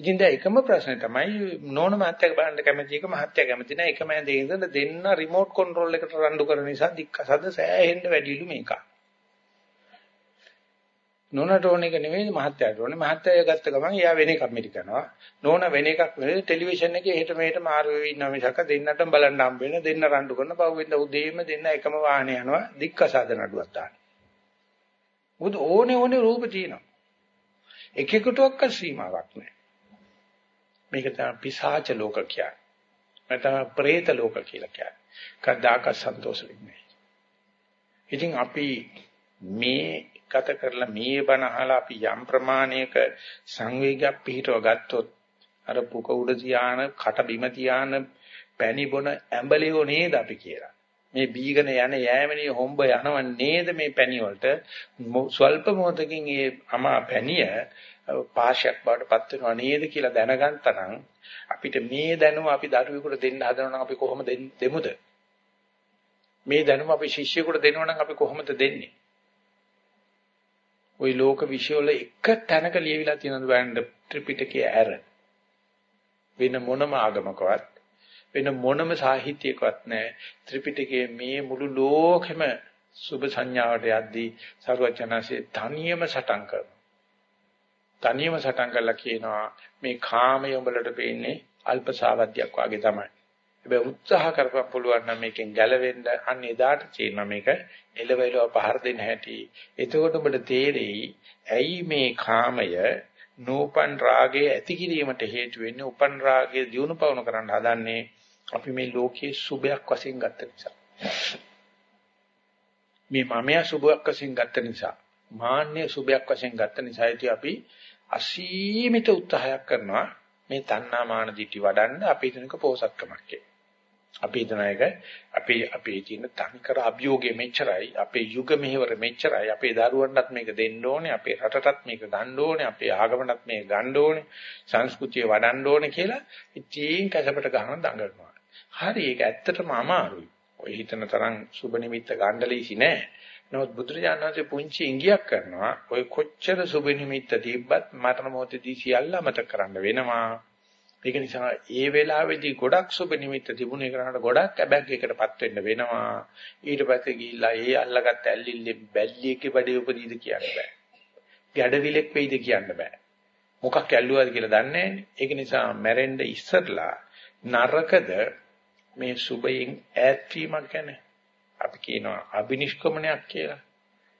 ඉතින් දැන් එකම ප්‍රශ්නේ තමයි නෝන මහත්තයා බලන්න කැමති එක මහත්තයා කැමති නැහැ එකම ඇඳේ ඉඳලා දෙන්න රිමෝට් කන්ට්‍රෝල් එකට රණ්ඩු කරන නිසා දික්කසද සෑහෙන්න වැඩිලු මේක. නෝනට ඕන එක නෙවෙයි මහත්තයාට ඕනේ. මහත්තයා ගත්ත ගමන් එයා වෙන එකක් මිටි කරනවා. නෝන වෙන එකක් වෙන ටෙලිවිෂන් එකේ එහෙට මෙහෙට මාරු වෙවි ඉන්නවා මිසක දෙන්නටම බලන්න හම්බ වෙන දෙන්න රණ්ඩු කරන පහුවෙන්ද උදේම දෙන්න එකම වාහනේ යනවා දික්කසද නඩුවක් දාන්න. මොකද ඕනේ ඕනේ රූප තියෙනවා. එකෙකුටවත් සීමාවක් නැහැ. මේක තමයි පිසාච ලෝක කියන්නේ. නැත්නම් പ്രേත ලෝක කියලා කියන්නේ. කද්දාක සන්තෝෂ වෙන්නේ. ඉතින් අපි මේ ගත කරලා මේ බණ අහලා අපි යම් ප්‍රමාණයක සංවේගයක් පිහිටව ගත්තොත් අර පුක උඩ තියාන කට බිම තියාන පැණි බොන ඇඹලියෝ නේද අපි කියලා. මේ බීගන යන යෑමනේ හොම්බ යනව නේද මේ පැණි වලට ස්වල්ප මොහොතකින් ඒ අමා පැණිය පාශයක් බවට පත් වෙනව නේද කියලා දැනගත්තා නම් අපිට මේ දැනුම අපි දරුවෙකුට දෙන්න හදනවා නම් අපි කොහොමද දෙමුද? මේ දැනුම අපි ශිෂ්‍යයෙකුට දෙනවා නම් අපි කොහොමද දෙන්නේ? ওই ලෝක විශ්වවල එක තැනක ලියවිලා තියෙනද බලන්න ත්‍රිපිටකයේ ඇර වෙන මොනම ආගමකවත් වෙන මොනම සාහිත්‍යයකවත් නැහැ ත්‍රිපිටකයේ මේ මුළු ලෝකෙම සුභ සංඥාවට යද්දී සරුවචනanse තනියම සටන් කරනවා තනියම සටන් කරලා කියනවා මේ කාමය උඹලට පේන්නේ අල්ප සාවද්‍යයක් වගේ තමයි. හැබැයි උත්සාහ කරපම් පුළුවන් නම් මේකෙන් ගැලවෙන්න අන්න එදාට තේරෙනවා මේක එලවෙලව පහර දෙන්න හැටි. එතකොට ඔබට තේරෙයි ඇයි මේ කාමය නූපන් රාගයේ ඇති කිරීමට හේතු වෙන්නේ උපන් රාගයේ දියුණු පවුණු කරන්න හදන්නේ අපි මේ ලෝකයේ සුභයක් වශයෙන් ගත්ත නිසා. මේ මමයා සුභයක් වශයෙන් ගත්ත නිසා මාන්නේ සුභයක් වශයෙන් ගත්ත නිසා අපි අසීමිත උත්සාහයක් කරනවා මේ තණ්හා මාන දිටි වඩන්න අපි හිතනක පෝසත්කමක් අපි හිතන එක අපේ අපේ තියෙන තනිකර අභියෝගය මෙච්චරයි අපේ යුග මෙහෙවර මෙච්චරයි අපේ දරුවන්ටත් මේක දෙන්න ඕනේ අපේ රටටත් මේක ගන්න ඕනේ අපේ ආගමටත් මේක ගන්න ඕනේ සංස්කෘතිය වඩන්න ඕනේ කියලා ඉතින් කැසපට ගහන දඟලනවා හරි ඒක ඇත්තටම අමාරුයි ඔය හිතන තරම් සුබ නිමිත්ත ගන්න ලීසි නෑ නමුත් බුදුරජාණන් වහන්සේ පුංචි ඉඟියක් කරනවා ඔය කොච්චර සුබ නිමිත්ත තිබ්බත් මරණ මොහොතදී සියල්ල අමතක කරන්න වෙනවා. ඒක නිසා ඒ වෙලාවේදී ගොඩක් සුබ නිමිත්ත තිබුණේ කරාට ගොඩක් අබැග්ගයකටපත් වෙන්න වෙනවා. ඊට පස්සේ ගිහිල්ලා ඒ අල්ලගත්ත ඇල්ලිල්ලේ බැල්ලියකේ බඩේ උපදීද කියන්න බෑ. ගැඩවිලෙක් වෙයිද කියන්න බෑ. මොකක් ඇල්ලුවාද කියලා දන්නේ නැහැ. ඒක නිසා මැරෙන්න ඉස්සරලා නරකද මේ සුබයෙන් ඈත් වීමක් ගැන අපි කියනවා අබිනිෂ්ක්‍මණයක් කියලා.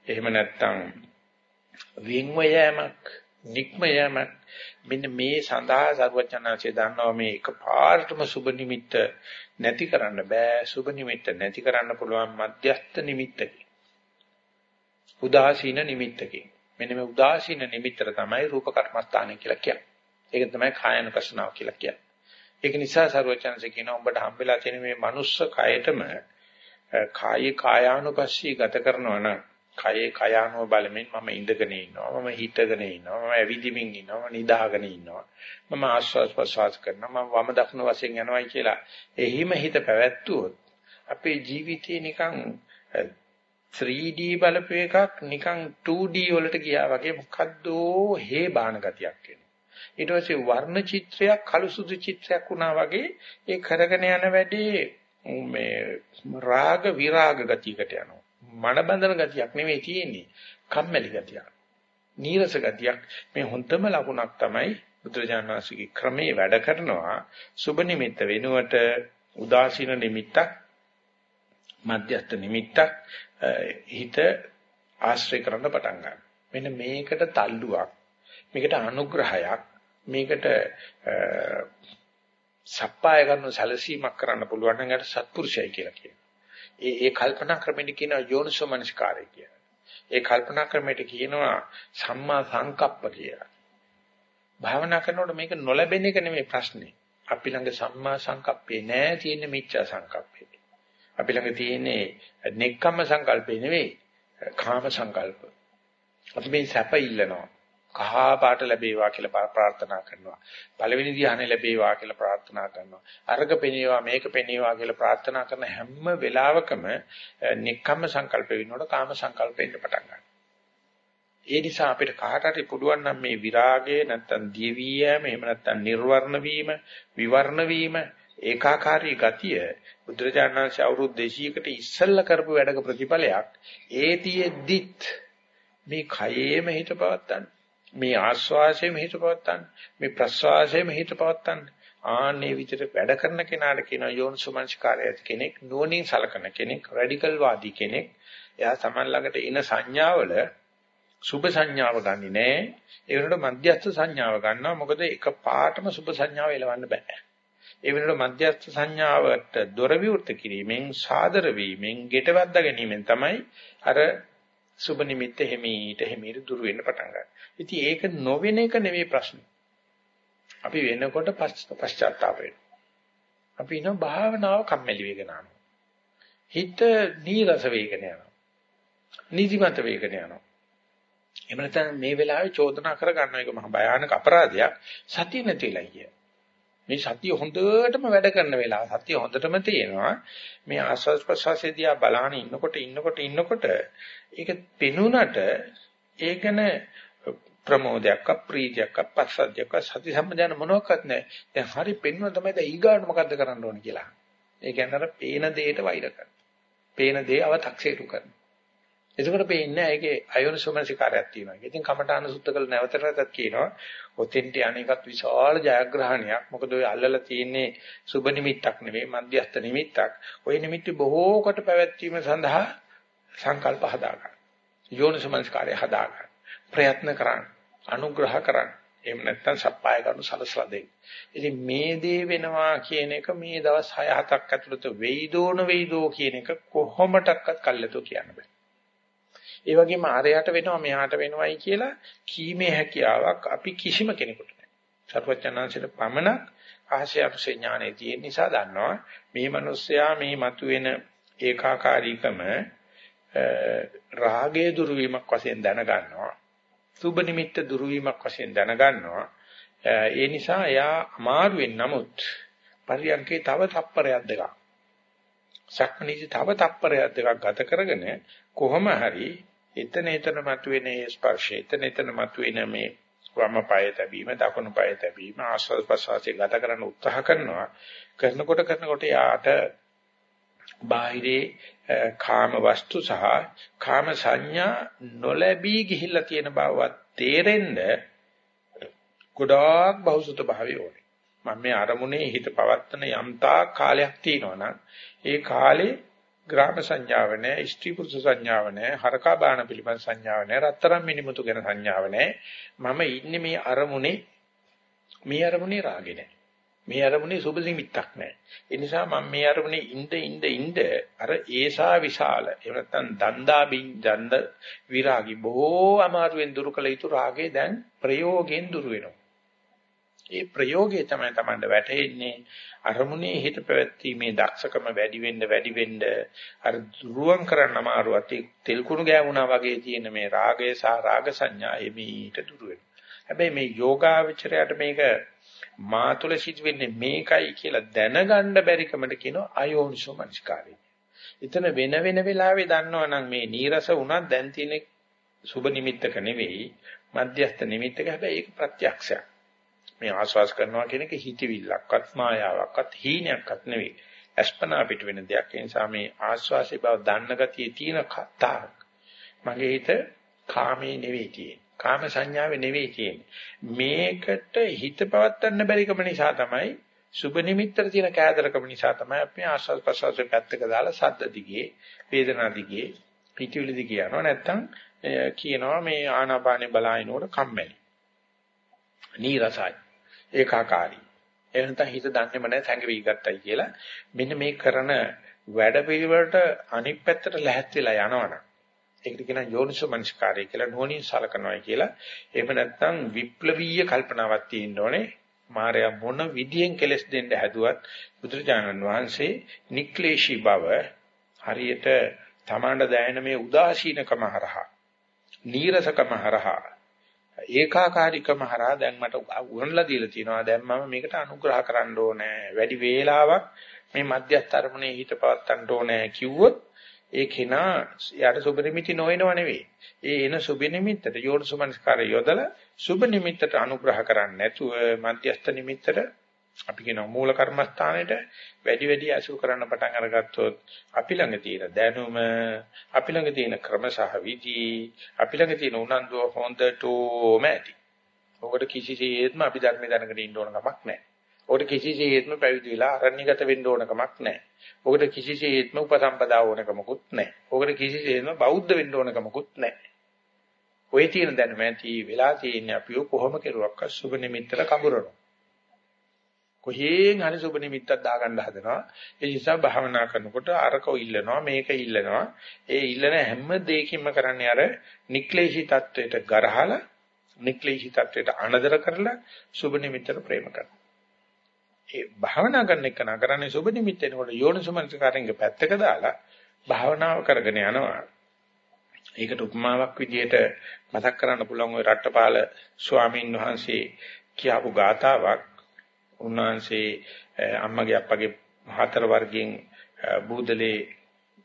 එහෙම නැත්නම් වින්ව යෑමක්, නික්ම යෑමක් මෙන්න මේ සඳහා සර්වඥාන්සේ දන්නවා මේ එකපාරටම සුබ නිමිත්ත නැති කරන්න බෑ. සුබ නිමිත්ත නැති කරන්න පුළුවන් මධ්‍යස්ත නිමිත්තකින්. උදාසීන නිමිත්තකින්. මෙන්න මේ උදාසීන නිමිත්තර තමයි රූප කර්මස්ථානය කියලා කියන්නේ. ඒක තමයි කායනුපස්සනාව කියලා කියන්නේ. ඒක නිසා සරුවචනසේ කියනවා උඹට හම්බෙලා තියෙන මේ මනුස්ස කයතම කායේ කායානුපස්සී ගත කරනවා නම් කයේ කයානුව බලමින් මම ඉඳගෙන ඉන්නවා මම හිටගෙන ඉන්නවා මම ඇවිදිමින් ඉන්නවා මම නිදාගෙන ඉන්නවා මම ආශ්වාස ප්‍රශ්වාස කරනවා මම වම දකුණු වශයෙන් යනවායි කියලා එහිම හිත පැවැත්වුවොත් අපේ ජීවිතේ නිකන් 3D බලපු එකක් නිකන් 2D වලට ගියා වගේ මොකද්දෝ හේ බාන ගතියක් එනවා. ඊට පස්සේ වර්ණ චිත්‍රයක් කළු සුදු චිත්‍රයක් වුණා වගේ ඒ කරගෙන යන වැඩේ මේ රාග විරාග ගතියකට යනවා. මන බඳන ගතියක් නෙමෙයි තියෙන්නේ. කම්මැලි ගතියක්. නීරස ගතියක්. මේ හොඳම ලකුණක් තමයි බුදුරජාණන් වහන්සේගේ ක්‍රමේ වැඩ කරනවා. සුබ නිමිත්ත වෙනුවට උදාසීන නිමිත්තක් මධ්‍යස්ථ නිමිත්තක් හිත ආශ්‍රය කරන්න පටන් ගන්නවා. මෙන්න මේකට තල්ලුවක්. මේකට අනුග්‍රහයක්. මේකට සප්පාය කරන සැලසීමක් කරන්න පුළුවන් නම් ඒකට සත්පුරුෂයයි කියලා කියනවා. ඒ ඒ කල්පනා ක්‍රමෙට කියනවා යෝනිසෝ මනස්කාරය කියලා. ඒ කල්පනා ක්‍රමයට කියනවා සම්මා සංකප්ප කියලා. භාවනා කරනකොට මේක නොලැබෙන එක නෙමෙයි ප්‍රශ්නේ. අපි ළඟ සම්මා සංකප්පේ නෑ තියෙන්නේ මිච්ඡා සංකප්පේ. අපි ළඟ තියෙන්නේ නෙක්ඛම්ම සංකල්පේ නෙවෙයි කාම සංකල්ප. අපි මේ සැප ඉල්ලනවා. කහ පාට ලැබේවා කියලා ප්‍රාර්ථනා කරනවා. පළවෙනි ධ්‍යානෙ ලැබේවා කියලා ප්‍රාර්ථනා කරනවා. අර්ග පෙනේවා මේක පෙනේවා කියලා ප්‍රාර්ථනා කරන හැම වෙලාවකම නෙක්ඛම්ම සංකල්ප වෙනකොට කාම සංකල්පෙන්න පටන් ගන්නවා. ඒ නිසා අපිට කාට හරි පුළුවන් නම් මේ විරාගය නැත්තම් දිවියම එහෙම නැත්තම් නිර්වර්ණ වීම විවර්ණ වීම ඒකාකාරී ගතිය බුදුරජාණන් වහන්සේ අවුරුදු 200කට ඉස්සෙල්ලා කරපු වැඩක ප්‍රතිඵලයක් ඒතියෙද්දිත් මේ කයේම හිත පවත්තන්න මේ ආස්වාසයේම හිත පවත්තන්න මේ ප්‍රස්වාසයේම හිත පවත්තන්න. ආන්නේ විදිහට වැඩ කරන කෙනාට කියන යෝනිසුමංස්කාරය කෙනෙක් නුවණින් සලකන කෙනෙක් රැඩිකල් වාදී කෙනෙක්. එයා Taman ළඟට එන සංඥාවල සුභ සංඥාව ගන්නෙ නෑ ඒ වෙනකොට මධ්‍යස්ථ සංඥාව ගන්නවා. මොකද එක පාටම සුභ සංඥාව එලවන්න බෑ. ඒ වෙනකොට මධ්‍යස්ථ සංඥාවට දොර විවෘත කිරීමෙන් සාදර වීමෙන් ගෙටවද්ද ගැනීමෙන් තමයි අර සුබ නිමිත්ත හිමීට හිමීට දුර වෙන්න පටන් ගන්න. ඉතින් ඒක නොවෙන එක නෙවෙයි ප්‍රශ්නේ. අපි වෙනකොට පශ්චාත්තාප වෙනවා. අපි ඉන භාවනාව කම්මැලි වෙගෙන යනවා. හිත නීරස වෙගෙන යනවා. නිදිමත වෙගෙන යනවා. එහෙම නැත්නම් මේ වෙලාවේ චෝදනා කර ගන්න එක මහ භයානක අපරාධයක් සතිය නැතිලා කිය. මේ සතිය හොඳටම වැඩ කරන වෙලාව සතිය හොඳටම තියෙනවා. මේ ආස්වාද ප්‍රසවාසයේ දිහා බලාන ඉන්නකොට ඉන්නකොට ඉන්නකොට ඒක පෙනුනට ඒකන ප්‍රමෝදයක් අප්‍රීතියක් අපස්සද්ධයක් සති සම්පජාන මොනවත් නැහැ. දැන් හරි පෙන්වන තමයි දැන් ඊගාට මොකද්ද කරන්න ඕන කියලා. ඒ කියන්නේ අර පේන දෙයට වෛර කරන පේන දේ අව탁සේරු කරන එතකොට පේන්නේ ඒකේ අයෝනිසෝමනසිකාරයක් තියෙනවා. ඉතින් කමඨාන සුද්ධ කළ නැවතටත් කියනවා ඔතෙන්ට අනේකත් විශාල ජයග්‍රහණයක්. මොකද ඔය අල්ලලා තියෙන්නේ සුබ නිමිත්තක් නෙවෙයි මධ්‍යස්ථ නිමිත්තක්. ওই නිමිති බොහෝ කොට පැවැත්වීම සඳහා සංකල්ප හදාගන්න. යෝනිසෝමනසිකාරය හදාගන්න. ප්‍රයත්න කරන්න. අනුග්‍රහ කරන්න. එහෙම නැත්නම් සප්පාය කරනු සලසලා දෙන්න. ඉතින් මේ දේ වෙනවා කියන එක මේ දවස් 6-7ක් ඇතුළත වෙයිදෝන වෙයිදෝ කියන එක කොහොමඩක්වත් කල්ලාතෝ කියන්න බෑ. ඒ වගේම ආරයට වෙනවා මෙහාට වෙනවයි කියලා කීමේ හැකියාවක් අපි කිසිම කෙනෙකුට නැහැ. සර්වඥාන්සේට පමණක් ආශය අපසේ ඥානෙ තියෙන නිසා දන්නවා මේ මිනිස්සයා මේ මතුවෙන ඒකාකාරීකම රාගයේ දුරු වීමක් වශයෙන් දැනගන්නවා. සුබ නිමිත්ත දුරු වීමක් වශයෙන් දැනගන්නවා. ඒ නිසා එයා අමාරුවෙන් නමුත් පරියන්කේ තව තප්පරයක් දෙකක් සක්මණේජි තව තප්පරයක් දෙකක් ගත කරගෙන කොහොම හරි එතන එතන මතුවෙන මේ ස්පර්ශය එතන එතන මතුවෙන මේ වම පාය තැබීම දකුණු පාය තැබීම ආස්වාද ප්‍රසවාසය ගත කරන්න උත්සාහ කරනවා. කරනකොට කරනකොට යාට බාහිරේ කාම වස්තු සහ කාම සංඥා නොලැබී ගිහිල්ලා තියෙන බවවත් තේරෙන්න ගොඩාක් බහුසුත භාවය ඕනේ. මම මේ අරමුණේ හිත පවත්තන යම්තා කාලයක් තියෙනවා ඒ කාලේ ග්‍රාම සංඥාව නැහැ, ස්ත්‍රී පුරුෂ සංඥාව නැහැ, හරකා බාන පිළිබඳ සංඥාව නැහැ, රත්තරන් මිනිමුතු ගැන සංඥාව නැහැ. මම ඉන්නේ මේ අරමුණේ මේ අරමුණේ රාගේ නැහැ. මේ අරමුණේ සුබ නිමිත්තක් නැහැ. ඒ නිසා මම මේ අරමුණේ ඉඳ ඉඳ ඉඳ අර ඒසා විශාල එහෙම නැත්නම් දන්දා බින් දන්ද විරාගි බොහෝ අමාරුවෙන් දුරු කළ යුතු රාගේ දැන් ප්‍රයෝගයෙන් දුරු වෙනවා. ඒ ප්‍රයෝගය තමයි Tamanda වැටෙන්නේ අරමුණේ හිත පැවැත්ීමේ දක්ෂකම වැඩි වෙන්න වැඩි වෙන්න අර දුරුවන් කරන්න අමාරු අති තෙල් කුණු ගෑවුනා වගේ තියෙන මේ රාගය සහ රාග සංඥා එමීට දුර වෙනවා. හැබැයි මේ යෝගාවචරයට මේක මා තුළ සිදුවෙන්නේ මේකයි කියලා දැනගන්න බැරිකමට කියනවා අයෝනිසෝ මනස්කාරය. එතන වෙන වෙන වෙලාවෙ දන්නවනම් මේ නීරස වුණත් දැන් තියෙන සුබ නිමිත්තක නෙවෙයි මධ්‍යස්ථ නිමිත්තක හැබැයි ඒක ප්‍රත්‍යක්ෂයක්. මේ ආස්වාස් කරනවා කියන එක හිතවිල්ලක්වත් මායාවක්වත් හීනයක්වත් නෙවෙයි. අස්පනා පිට වෙන දෙයක්. ඒ නිසා මේ ආස්වාසේ බව දන්න ගතියේ තියෙන කතාවක්. මගේ හිත කාමේ නෙවෙයි තියෙන්නේ. කාම සංඥාවේ නෙවෙයි තියෙන්නේ. මේකට හිත පවත්වන්න බැරිකම නිසා තමයි සුබ නිමිත්තට තියෙන කෑදරකම නිසා තමයි අපි ආස්වාද ප්‍රසවාසයේ පැත්තක දාලා සද්ද දිගේ, වේදනා දිගේ, පිටිවිලි දිගේ යනවා. නැත්තම් කියනවා මේ ආනාපානේ බලාිනකොට කම්මැලි. නීරසයි. ඒකාකාරී. එහෙනම් හිත දන්නේම නැහැ සංගවි ගත්තයි කියලා. මෙන්න මේ කරන වැඩ පිළිවෙලට අනිත් පැත්තට ලැහැත් වෙලා යනවනම් ඒකට කියන යෝනිසෝ මනස්කාරය කියලා නෝනින් සලකනවා කියලා. එහෙම නැත්නම් විප්ලවීය කල්පනාවක් තියෙන්න ඕනේ. මායя මොන විදියෙන් කෙලස් දෙන්න හැදුවත් බුදුරජාණන් වහන්සේ නික්ලේශී බව හරියට තමාණ්ඩ දැනෙන මේ උදාසීනකම හරහා නීරසකම හරහා ඒකාකාරීකම හරහා දැන් මට උගන්ලා දීලා තියෙනවා දැන් මම මේකට අනුග්‍රහ කරන්න ඕනේ වැඩි වේලාවක් මේ මධ්‍යස්ථ අරමුණේ හිත පවත්තන්න ඕනේ කිව්වොත් ඒ කෙනා යාට සුබ නිමිති නොවනව නෙවෙයි. ඒ එන සුබ නිමිත්තට යෝනිසුමනස්කාරය යොදලා සුබ නිමිත්තට අනුග්‍රහ කරන්නේ නැතුව මධ්‍යස්ථ නිමිත්තට අපි කියන මූල කර්මස්ථානෙට වැඩි වැඩි අසුර කරන්න පටන් අරගත්තොත් අපි ළඟ තියෙන දැනුම අපි ළඟ තියෙන ක්‍රම සහ විදි අපි ළඟ තියෙන උනන්දුව හොඳටම ඇති. ඔකට කිසිසේත්ම අපි ධර්ම දැනගෙන ඉන්න ඕන කමක් නැහැ. ඔකට කිසිසේත්ම පැවිදි වෙලා අරණ්‍යගත වෙන්න ඕන කමක් නැහැ. ඔකට කිසිසේත්ම උපසම්පදා ඕන කමකුත් නැහැ. ඔකට කිසිසේත්ම බෞද්ධ වෙන්න ඕන කමකුත් නැහැ. ඔය තියෙන දැනුම ඇති වෙලා තියෙන්නේ අපිව කොහොම කෙරුවක් අසුබ නිමිත්තට කඹරනවා. කොහෙන් හරි සුබ නිමිත්තක් දාගන්න හදනවා. ඒ නිසා භාවනා කරනකොට අරකෝ ඉල්ලනවා මේක ඉල්ලනවා. ඒ ඉල්ලන හැම දෙයකින්ම කරන්නේ අර නික්ලේශී தത്വයට ගරහලා නික්ලේශී தത്വයට අනදර කරලා සුබ නිමිත්තට ප්‍රේම කරනවා. ඒ භාවනා කරන එක නා කරන්නේ සුබ නිමිත්ත එනකොට යෝනිසමනසකාරයෙන්ගේ පැත්තක දාලා භාවනාව කරගෙන යනවා. ඒකට උපමාවක් විදිහට මතක් කරන්න පුළුවන් ওই රට්ටපාල ස්වාමීන් වහන්සේ කියපු ගාතාවක් උන්වහන්සේ අම්මගේ අප්පගේ හතර වර්ගයෙන් බූදලේ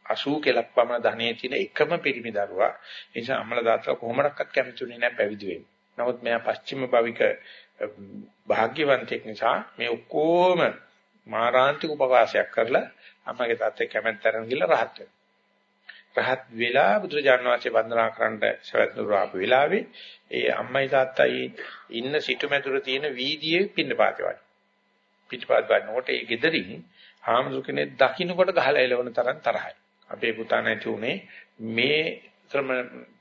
80 කලක් පමණ ධනෙ තියෙන එකම පිරිමි දරුවා. ඒ නිසා අම්මලා තාත්තලා කොහොමඩක්වත් කැමතිුනේ නැහැ පැවිදි වෙන්න. නමුත් මෙයා පස්චිම භවික භාග්‍යවන්තයෙක් නිසා මේ ඔක්කොම මාරාන්තික උපවාසයක් කරලා අම්මගේ තාත්තේ කැමැත්තරන් ගිහලා රහත් වෙනවා. රහත් වෙලා බුදුරජාණන් වහන්සේ වන්දනා කරන්න සවැත්නුර ආපු වෙලාවේ ඒ අම්මයි තාත්තයි ඉන්න සිටුමැදුර තියෙන වීදියේ පින්නපාතේ වගේ. පිටපාත ගන්නකොට ඒ gederin හාමුදුර කෙනෙක් දකින්නකොට ගහලා එලවන තරම් තරහයි. අපේ පුතා නැති උනේ මේ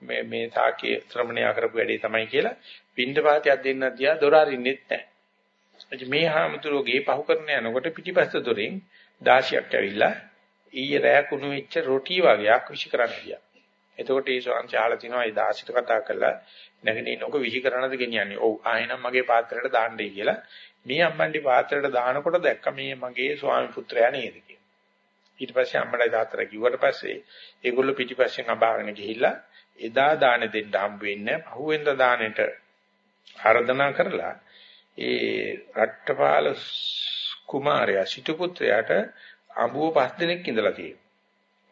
මේ මේ තාකේ ශ්‍රමණයා කරපු වැඩේ තමයි කියලා පින්ඩපාතයක් දෙන්න තියා දොර අරින්නෙත් නැහැ. මේ හාමුදුරුවෝ ගේ පහු කරන යනකොට පිටිපස්ස දොරෙන් 16ක් ඇවිල්ලා ඊයේ රෑ කුණු වෙච්ච රොටි වගේක් විශ් කරන්න ගියා. එතකොට ඒ ශාන්ති ආලා තිනවා ඒ 16ට කතා කරලා නැගිටින්න ඔක විහි කරනද ගෙනියන්නේ. ඔව් ආයෙනම් මගේ පාත්‍රයට දාන්නයි කියලා. මේ අම්මන්ඩි පාත්‍රයට දානකොට දැක්ක මේ මගේ ස්වාමි පුත්‍රයා නේද කියලා. ඊට පස්සේ අම්මලා දාතර කිව්වට පස්සේ ඒගොල්ලෝ පිටිපස්සෙන් අබාගෙන ගිහිල්ලා එදා දාන දෙන්න හම්බ වෙන්නේ පහුවෙන්ද දානෙට ආරාධනා කරලා ඒ රට්ටපාල කුමාරයා සිටු පුත්‍රයාට අඹුව පස් දිනක් ඉඳලා තියෙනවා.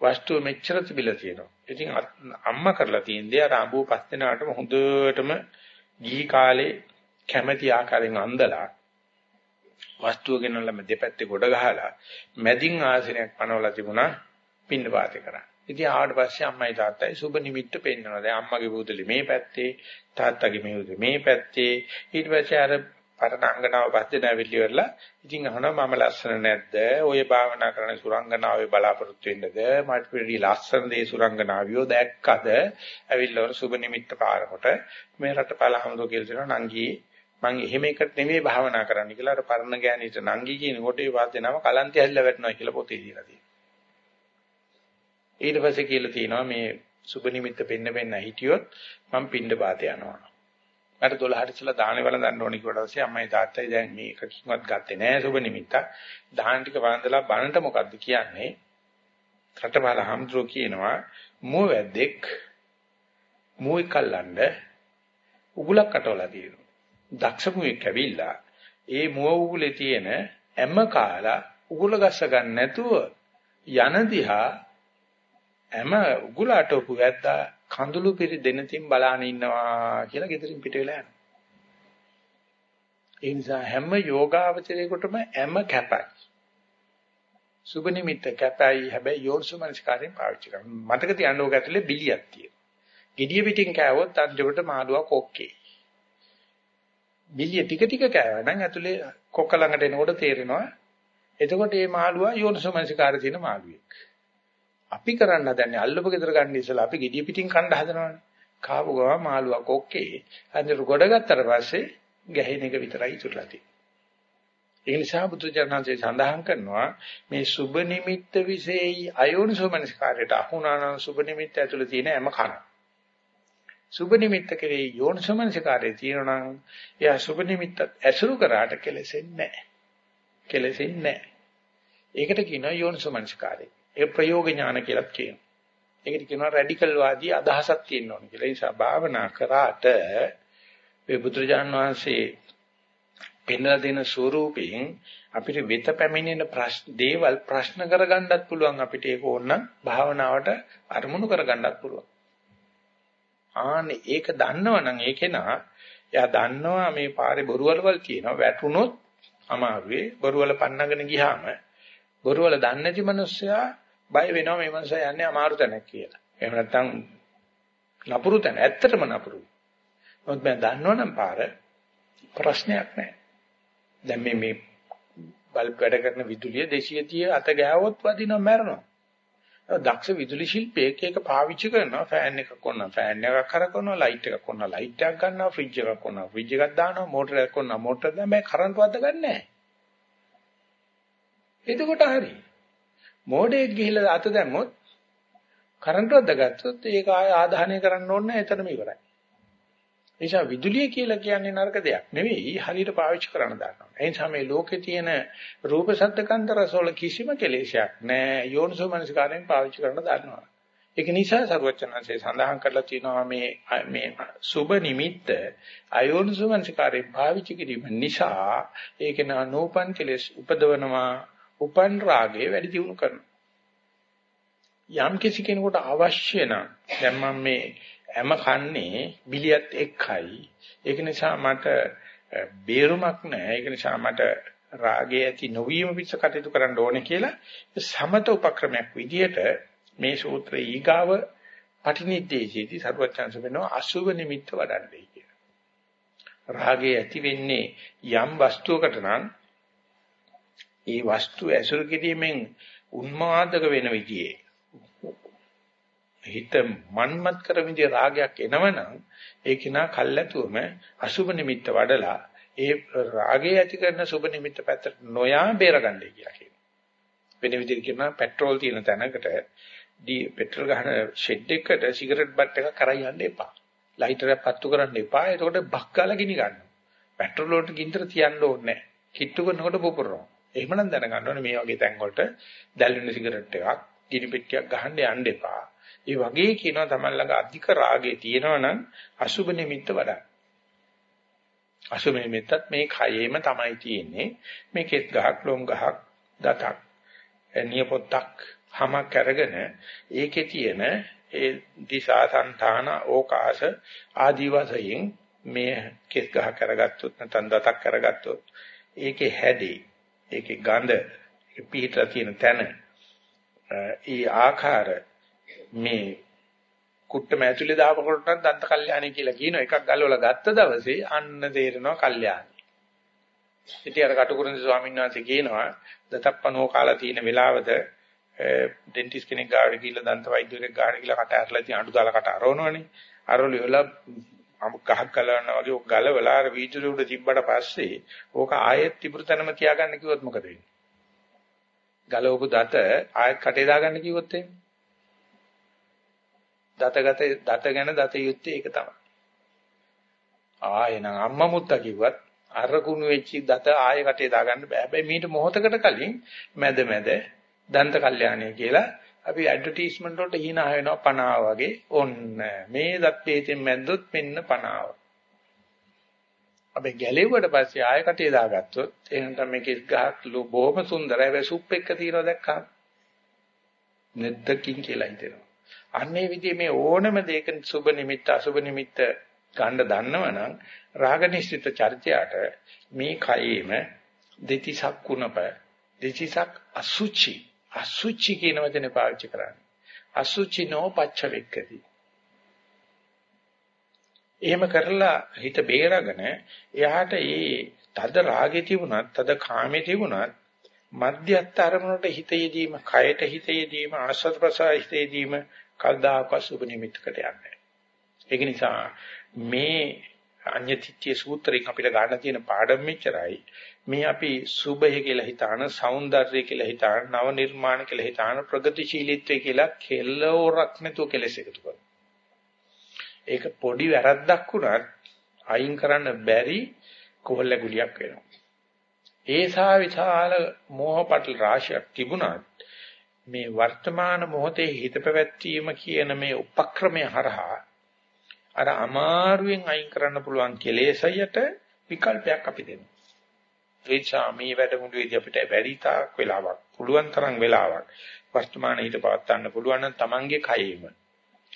වස්තුව මෙච්චර තිබිලා තියෙනවා. ඉතින් අම්මා කරලා තියෙන්නේ අර අඹුව පස් දිනාටම හොඳටම ගිහි කාලේ කැමැති ආකාරයෙන් අඳලා වස්තුව ගෙනල්ලා දෙපැත්තේ ගොඩ ගහලා මැදින් ආසනයක් පනවලා තිබුණා පින්න පාතේ කරා. ඉතින් ආවට පස්සේ අම්මයි තාත්තයි සුබ නිමිත්ත පෙන්වනවා. දැන් අම්මගේ බුදුලි මේ පැත්තේ තාත්තගේ මේ මේ පැත්තේ ඊට පස්සේ අර පරණ අංගනාව පස්සේ නැවිලි වෙලා ඉතින් අහනවා මම ලස්සන නැද්ද? ඔය භාවනා කරන සුරංගනාවේ බලාපොරොත්තු වෙන්නද? මට පිළි ලස්සන දේ සුරංගනාවියෝ දැක්කද? ඇවිල්ලා සුබ නිමිත්ත පාරකට මේ රට පළහමදෝ කියලා දෙනවා නංගී මම එහෙම එකට නෙමෙයි භාවනා කරන්න කියලා අර පරණ ගෑණිට නංගි කියනකොට ඒ වාද්‍ය නම කලන්තය හැල්ල වැටෙනවා කියලා පොතේ දීලා තියෙනවා. ඊට පස්සේ කියලා තියෙනවා මේ සුබ නිමිත්ත පෙන්න පෙන්න හිටියොත් මම පින්ඩ පාත යනවා. මට 12ට ඉස්සලා දාහනේ වළඳන්න ඕනි කියලා ඊපස්සේ අම්මයි තාත්තයි දැන් මේකකින්වත් ගත්තේ නෑ සුබ නිමිත්ත. දාහන ටික වළඳලා බණට මොකද්ද කියන්නේ? රටවල හම්දුරෝ කියනවා මුව වැද්දෙක් මුවෙක් කල්ලන්න උගුලක් අටවලා තියෙනවා. දක්ෂ මුවෙක් ඇවිල්ලා ඒ මුව උගුලේ තියෙන හැම කාලා උගුල ගස්ස ගන්න නැතුව යන දිහා හැම උගුල අටවපු වැද්දා කඳුළු පිරි දෙනතින් බලාන ඉන්නවා කියලා ගෙදරින් පිට වෙලා යනවා. ඒ නිසා හැම යෝගාවචරයකටම හැම කැපයි. සුබ නිමිත්ත කැපයි හැබැයි යෝනිසමනස්කාරයෙන් පාවිච්චි කරනවා. මතක තියාගන්න ඕක ඇතුලේ බිලියක් තියෙනවා. gediya pitin කෑවොත් අන්තිමට මාළුවා කොක්කේ. බිලිය ටික ටික කෑවා නම් ඇතුලේ කොක්ක ළඟට එනකොට තේරෙනවා. එතකොට මේ මාළුවා යෝනිසමනස්කාරය තියෙන මාළුවෙක්. අපි කරන්න හදන්නේ අල්ලපු ගෙදර ගන්න ඉස්සලා අපි gediya pitin කණ්ඩ හදනවානේ. කාපු ගම මාළුවා කොක්කේ. අන්තිමට ගොඩ ගත්තට පස්සේ ගැහෙන එක විතරයි ඉතුරුලා තියෙන්නේ. ඒ නිසා බුදුචානන්සේ සඳහන් කරනවා මේ සුබ නිමිත්ත විශේෂයි අයෝනිසෝමනස්කාරයට අහුණා නම් සුබ නිමිත්ත ඇතුළේ තියෙන හැම කන. සුබ නිමිත්ත කෙරේ යෝනිසෝමනස්කාරයේ තියෙනවා නම් එයා සුබ නිමිත්ත ඇසුරු කරාට කෙලෙසෙන්නේ නැහැ. කෙලෙසෙන්නේ නැහැ. ඒකට කියනවා යෝනිසෝමනස්කාරය. ඒ ප්‍රයෝග ඥාන කියලාත් කියනවා. ඒකට කියනවා රැඩිකල් වාදී අදහසක් තියෙන්න ඕන කියලා. ඒ නිසා භාවනා කරාට මේ බුදුරජාන් වහන්සේ පෙන්ලා දෙන ස්වරූපයෙන් අපිට වෙත පැමිණෙන ප්‍රශ්න දේවල් ප්‍රශ්න කරගන්නත් පුළුවන් අපිට ඒක ඕනනම් භාවනාවට අරමුණු කරගන්නත් පුළුවන්. ආනේ ඒක දන්නවනම් ඒකේනා එයා දන්නවා මේ පාරේ බොරුවලවල් තියෙනවා වැටුනොත් අමාරුවේ බොරුවල පන්නගෙන ගියාම බොරුවල දන්නේ නැති මිනිස්සයා බය වෙනවා මේ මිනිසා යන්නේ අමාරු තැනක් කියලා. එහෙම නැත්නම් නපුරු තැන ඇත්තටම නපුරු. මොකද මම දන්නවනම් පාර ප්‍රශ්නයක් නැහැ. දැන් මේ මේ බල්බ් වැඩ කරන විදුලිය 230 අත ගෑවොත් වදිනවා මැරෙනවා. දක්ෂ විදුලි ශිල්පියෙක් ඒක පාවිච්චි කරනවා ෆෑන් එකක් කොන්න ෆෑන් එකක් කරකවනවා ලයිට් එකක් කොන්න ලයිට් එකක් ගන්නවා ෆ්‍රිජ් එකක් කොන්න ෆ්‍රිජ් එකක් දානවා මෝටර එකක් කොන්න මෝටර දැම්ම කරන්ට් වද්ද ගන්නෑ. එතකොට හරි. මෝඩයෙක් ගිහිල්ලා අත දැම්මොත් කරන්ට් වද්ද ගත්තොත් ඒක ආය ආදාහනය කරන්න ඕනේ නැහැ එතනම ඉවරයි. නිසා විදුලිය කියලා කියන්නේ නරක දෙයක් නෙවෙයි හරියට පාවිච්චි කරන්න දානවා. ඒ නිසා මේ ලෝකේ තියෙන රූප ශබ්ද කන්ද රසවල කිසිම කෙලෙසයක් නැහැ. යෝනිසෝ මනසිකාරයෙන් පාවිච්චි කරන්න දානවා. ඒක නිසා සරුවචනanse සඳහන් කරලා තියෙනවා මේ මේ සුබ නිමිත්ත අයෝනිසෝ මනසිකාරයෙන් පාවිච්චි කිරීම නිසා ඒක නෝපන් කෙලෙස් උපදවනවා උපන් රාගේ වැඩි දියුණු කරනවා. යම් කිසි කෙනෙකුට අවශ්‍ය නම් දැන් මම මේ හැම කන්නේ බිලියත් එක්කයි. ඒක නිසා මට බේරුමක් නැහැ. ඒක නිසා මට රාගය ඇති නොවීම පිච්ච කටයුතු කරන්න ඕනේ කියලා සමත උපක්‍රමයක් විදිහට මේ සූත්‍රයේ ඊගාව පටිනිද්දේශීති සර්වචන්ස වෙනවා අසුව නිමිත්ත වඩන්නේ කියලා. රාගය ඇති වෙන්නේ යම් වස්තුවකට නම් ඒ වස්තුව ඇසුරු කිරීමෙන් උන්මාදක වෙන විදිහේ හිත මන්මත් කර විදිහ රාගයක් එනවනම් ඒක නා කල්ැතුවම අසුබ නිමිත්ත වඩලා ඒ රාගය ඇති කරන සුබ නිමිත්ත පැත්තට නොයා බේරගන්නයි කියලා කියනවා. වෙන විදිහට කියනවා පෙට්‍රෝල් තියෙන තැනකට දී පෙට්‍රල් ගහන ෂෙඩ් එකකට සිගරට් බට් එකක් කරන් යන්න එපා. ලයිටරයක් පත්තු කරන්න එපා. එතකොට බක් ගාලා ගිනි ගන්නවා. පෙට්‍රෝල් වලට ගින්දර තියන්න ඕනේ නැහැ. කිට්ටු කරනකොට පුපුරනවා. එහෙමනම් දැනගන්න ඕනේ මේ වගේ තැන් වලට දැල්වෙන සිගරට් එකක් ගිනි පෙට්ටියක් ගහන්න යන්න එපා. ඒ වගේ කියනවා තමයි ළඟ අධික රාගය තියෙනවා නම් අසුබ නිමිත්ත වඩා. අසුබ නිමිත්තත් මේ කයෙම තමයි තියෙන්නේ. මේ කෙස් ගහක්, ලොම් ගහක්, දතක්, නියපොත්තක්, හමක් අරගෙන ඒකේ තියෙන ඒ දිසා సంతාන ඕකාශ ආදී වශයෙන් මේ කෙස් ගහ කරගත්තොත් නැත්නම් දතක් කරගත්තොත් ඒකේ හැඩේ ඒකේ ගඳ පිහිටලා තියෙන තැන ඒ ආකාර මේ කුට්ටම ඇතුලේ දාපකොට නම් දන්ත කල්යාණි කියලා කියනවා එකක් ගලවලා ගත්ත දවසේ අන්න තේරෙනවා කල්යාණි. ඉතින් අර කටුකුරුන්දේ ස්වාමීන් වහන්සේ කියනවා දතප්පනෝ කාලා තියෙන වෙලාවද ඩෙන්ටිස් කෙනෙක් ගාවට ගිහිල්ලා දන්ත වෛද්‍යවරයෙක් ගාවට ගිහිල්ලා කට ඇරලා ඉතින් අඬු දාලා කට අරවනවනේ. අරවල වල ගහක් ගලවනවා වගේ ඔක් ගලවලා අර වීදුරු උඩ තිබ්බට පස්සේ ඕක ආයෙත් තිබුරු තැනම තියාගන්න කිව්වොත් මොකද වෙන්නේ? ගලවපු දත ආයෙත් කටේ දාගන්න කිව්වොත් එහෙම. දතගත දත ගැන දත යුත්තේ ඒක තමයි. ආයෙනම් අම්මා මුත්තා කිව්වත් අර කුණු වෙච්ච දත ආයෙ කටේ දාගන්න බෑ. හැබැයි මීට මොහොතකට කලින් මැද මැද දන්ත කල්යාණය කියලා අපි ඇඩ්වර්ටයිස්මන්ට් වලට hina වෙනවා පනාව වගේ. ඔන්න මේ දත් පේතෙන් මැද්දොත් මෙන්න පනාව. අපි ගැලෙව්වට පස්සේ ආයෙ කටේ දාගත්තොත් එහෙනම් තමයි කිස් ගහක් බොහොම සුන්දරයි. හැබැයි සුප් එක තියනවා දැක්කම නෙද්දකින් කියලා හිතෙනවා. අන්නේ විදිහේ මේ ඕනම දෙයක සුබ නිමිත්ත අසුබ නිමිත්ත ගන්න දන්නවනම් රාග නිශ්චිත චර්චයට මේ කයේම දෙතිසක් කුණප දෙතිසක් අසුචි අසුචි කියන වචනේ පාවිච්චි කරන්නේ. අසුචි නෝ පච්ච වෙක්කති එහෙම කරලා හිත බේරගෙන එයාට ඒ තද රාගෙ තිබුණත් තද කාමේ තිබුණත් මධ්‍යස්ථ අරමුණට හිත යෙදීම කයට හිත යෙදීම ආස්වාද ප්‍රසආර හිත යෙදීම කල්දාකවත් සුබ නිමිත්තකට යන්නේ ඒක නිසා මේ අඤ්ඤතිත්‍ය සූත්‍රයෙන් අපිට ගන්න තියෙන පාඩම මෙච්චරයි. මේ අපි සුභය කියලා හිතාන, సౌందර්යය කියලා හිතාන, නව නිර්මාණ කියලා හිතාන, ප්‍රගතිශීලීත්වය කියලා කෙල්ලෝරක් නැතුව කෙලස් එකතු කරනවා. ඒක පොඩි වැරද්දක් වුණත් අයින් කරන්න බැරි කොහොල්ල ගුලියක් වෙනවා. ඒසා විශාල මෝහපටල රාශියක් තිබුණත් මේ වර්තමාන මොහොතේ හිත පැවැත්වීම කියන මේ උපක්‍රමය හරහා අර අමාරුවෙන් අයින් කරන්න පුළුවන් කෙලෙසයට විකල්පයක් අපි දෙනවා. ඒචා මේ වැඩමුළුවේදී අපිට වැඩි තාක් වෙලාවක් පුළුවන් තරම් වෙලාවක් වර්තමාන හිත පවත්වන්න පුළුවන් නම් Tamange කයෙම.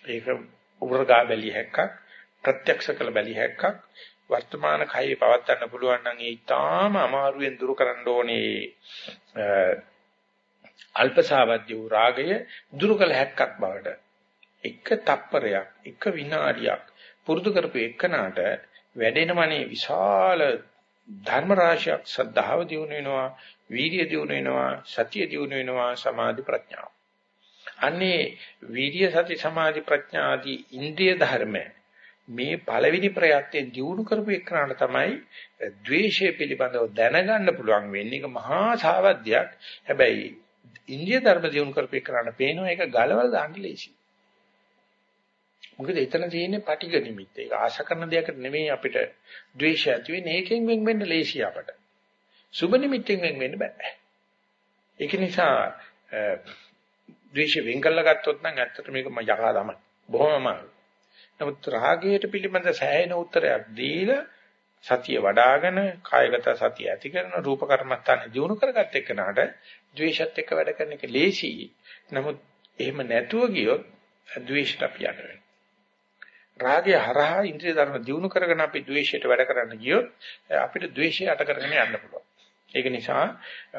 ඒක උරගා බැලිය හැක්කක් ප්‍රත්‍යක්ෂ කළ බැලිය හැක්කක් වර්තමාන කයේ පවත්වන්න පුළුවන් නම් ඒ ඊටාම අමාරුවෙන් දුරු කරන්න ඕනේ අල්පසාවද්‍ය වූ රාගය දුරු කළ හැක්කක් බවට. එක තප්පරයක් එක විනාඩියක් පුරුදු කරපු එකනට වැඩෙනමනේ විශාල ධර්ම රාශියක් සද්ධාව දිනු වෙනවා වීර්ය දිනු වෙනවා සතිය දිනු වෙනවා සමාධි ප්‍රඥාව. අන්නේ වීර්ය සති සමාධි ප්‍රඥා ආදී ඉන්ද්‍රිය ධර්ම මේ පළවෙනි ප්‍රයත්නයෙන් දිනු කරපු එකනට තමයි ද්වේෂය පිළිබඳව දැනගන්න පුළුවන් වෙන්නේ ඒක මහා සාවද්‍යයක් හැබැයි ඉන්ද්‍රිය ධර්ම දිනු කරපු එකනට පේනවා ඒක ගලවලා දාන්න ලේසියි මොකද එතන තියෙන්නේ පටිඝ නිමිත්ත. ඒක ආශා කරන දෙයකට නෙමෙයි අපිට ද්වේෂය ඇති වෙන්නේ. ඒකෙන් වෙන් වෙන්න ලේසි අපට. සුබ නිමිත්තෙන් වෙන් වෙන්න බෑ. ඒක නිසා ද්වේෂ වෙන් කරලා ගත්තොත් නම් ඇත්තට මේක ම යකා තමයි. බොහොම අමාරුයි. නමුත් රාගයට පිළිබඳ සෑහෙන උත්තරයක් දීලා සතිය වඩ아가න කායගත සතිය ඇති කරන රූප කර්මස්ථානේ දිනු කරගත්ත එකනට ද්වේෂත් එක්ක වැඩ කරන එක ලේසියි. නමුත් එහෙම නැතුව ගියොත් ද්වේෂට අපි යට වෙනවා. රාගය හරහා ඉන්ද්‍රිය ධර්ම දියුණු කරගෙන අපි ද්වේෂයට වැඩ කරන්න ගියොත් අපිට ද්වේෂය යට කරගෙන යන්න පුළුවන්. ඒක නිසා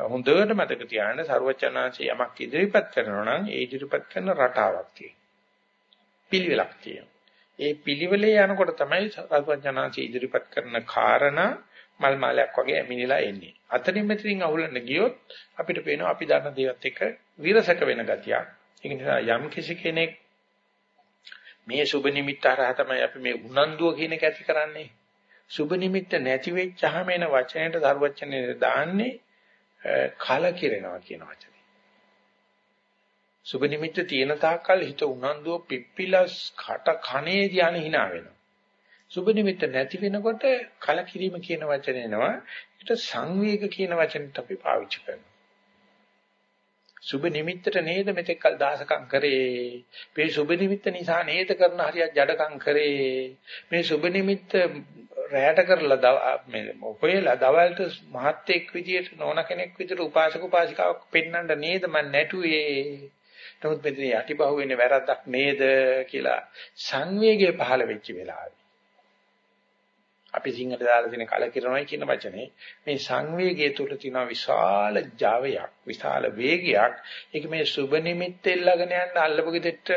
හොඳට මතක තියාගන්න ਸਰවචනාංශය යමක් ඉදිරිපත් කරනවා නම් ඒ ඉදිරිපත් කරන රටාවක් තියෙනවා. පිළිවෙලක් තියෙනවා. ඒ පිළිවෙලේ යනකොට තමයි ਸਰවචනාංශය ඉදිරිපත් කරන කාරණා මල් මාලයක් වගේ ඇමිනිලා එන්නේ. අතනින් මෙතනින් අහුලන්න ගියොත් අපිට පේනවා අපි දන්න දේවත් එක්ක විරසක වෙන ගතියක්. ඒක නිසා යම් කිසි කෙනෙක් මේ සුබ නිමිත්ත හරහා තමයි අපි මේ උනන්දුව කියන එක ඇති කරන්නේ. සුබ නිමිත්ත නැති වෙච්චාම එන වචනයට දරුවචනේ දාන්නේ කලකිරෙනවා කියන වචනේ. සුබ නිමිත්ත තියෙන තාක්කල් හිත උනන්දුව පිප්පිලස් කට කනේ ධානය hina වෙනවා. සුබ නිමිත්ත නැති වෙනකොට කලකිරීම කියන වචනේ එනවා. ඒකට සංවේග කියන වචනෙත් අපි පාවිච්චි කරනවා. සුබ නිමිත්තට නේද මෙතෙක් කල් දාසකම් කරේ. මේ සුබ නිමිත්ත නිසා නේද කරන හරියක් ජඩකම් කරේ. මේ සුබ නිමිත්ත රැයට කරලා මේ ඔපේලා දවල්ට මහත්ෙක් විදියට නෝන කෙනෙක් විදියට උපාසක උපාසිකාවක් පෙන්වන්න නේද මන් නැටුවේ. නමුත් මෙතන යටිපහුව වෙන්නේ වැරද්දක් නේද කියලා සංවේගය පහළ වෙච්ච වෙලාවේ අපි සිංහට දාලා තියෙන කලකිරණයි කියන වචනේ මේ සංවේගය තුල තියෙන විශාල ජවයක් විශාල වේගයක්. ඒක මේ සුබ නිමිත්ත එල්ලගෙන යන අල්ලපු ගෙදෙට්ට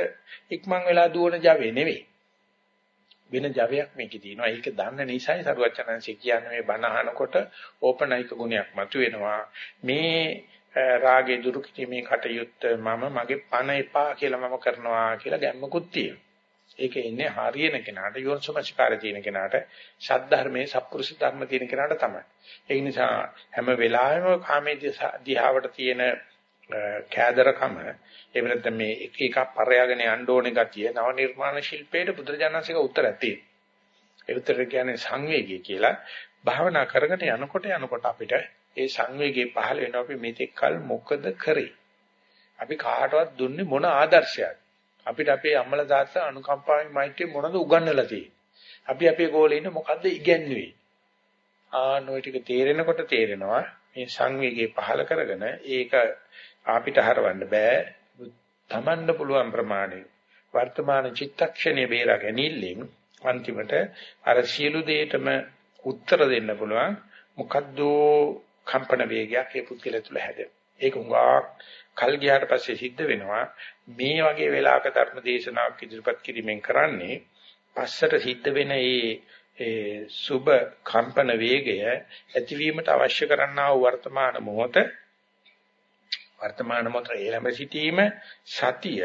ඉක්මන් වෙලා දුවන ජවේ නෙවෙයි. වෙන ජවයක් මේකේ තියෙනවා. ඒක දන්න නිසායි සරුවචනන්සේ කියන්නේ මේ බණ අහනකොට ඕපනයික ගුණයක් මතුවෙනවා. මේ රාගේ දුරු කිරීමේ කටයුත්ත මම මගේ පණ එපා කියලා මම කරනවා කියලා ගැම්මකුත් තියෙනවා. ඒක එන්නේ හරියන කෙනාට යෝනිසමස්කාරය තියෙන කෙනාට සද්ධර්මයේ සත්පුරුෂ ධර්ම තියෙන කෙනාට තමයි. ඒ නිසා හැම වෙලාවෙම කාමයේ දිහාවට තියෙන කෑදරකම එහෙම නැත්නම් මේ එක එක පරයාගෙන යන්න ඕනේ ගතිය නව නිර්මාණ ශිල්පයේ බුදුරජාණන්සේක උත්තරයක් තියෙනවා. ඒ උත්තර කියන්නේ සංවේගය කියලා. භාවනා කරගෙන යනකොට යනකොට අපිට ඒ සංවේගය පහළ වෙනවා අපි මෙතෙක් කල මොකද කරේ? අපි කාටවත් දුන්නේ මොන ආදර්ශයක්ද? අපිට අපේ අම්මලා තාත්තා අනුකම්පාවෙන් මෛත්‍රිය මොනවද උගන්වලා තියෙන්නේ? අපි අපේ ගෝලේ ඉන්න මොකද්ද ඉගැන්වුවේ? ආනෝයි ටික තේරෙනකොට තේරෙනවා මේ සංවේගය පහළ කරගෙන ඒක අපිට හරවන්න බෑ. තමන්ට පුළුවන් ප්‍රමාණය වර්තමාන චිත්තක්ෂණයේ බේරා ගැනීමෙන් අන්තිමට අර සියලු දෙයටම උත්තර දෙන්න පුළුවන් මොකද්ද කම්පන වේගයක් ඒ පුද්ගලයා තුළ හැදෙන. ඒක උඟා කල් ගියාට පස්සේ සිද්ධ වෙනවා මේ වගේ වෙලාවක ධර්ම දේශනාවක් ඉදිරිපත් කිරීමෙන් කරන්නේ පස්සට සිද්ධ වෙන ඒ ඒ සුබ කම්පන වේගය ඇතිවීමට අවශ්‍ය කරන්නා වූ වර්තමාන මොහොත වර්තමාන මොහොත එළඹ සිටීම සතිය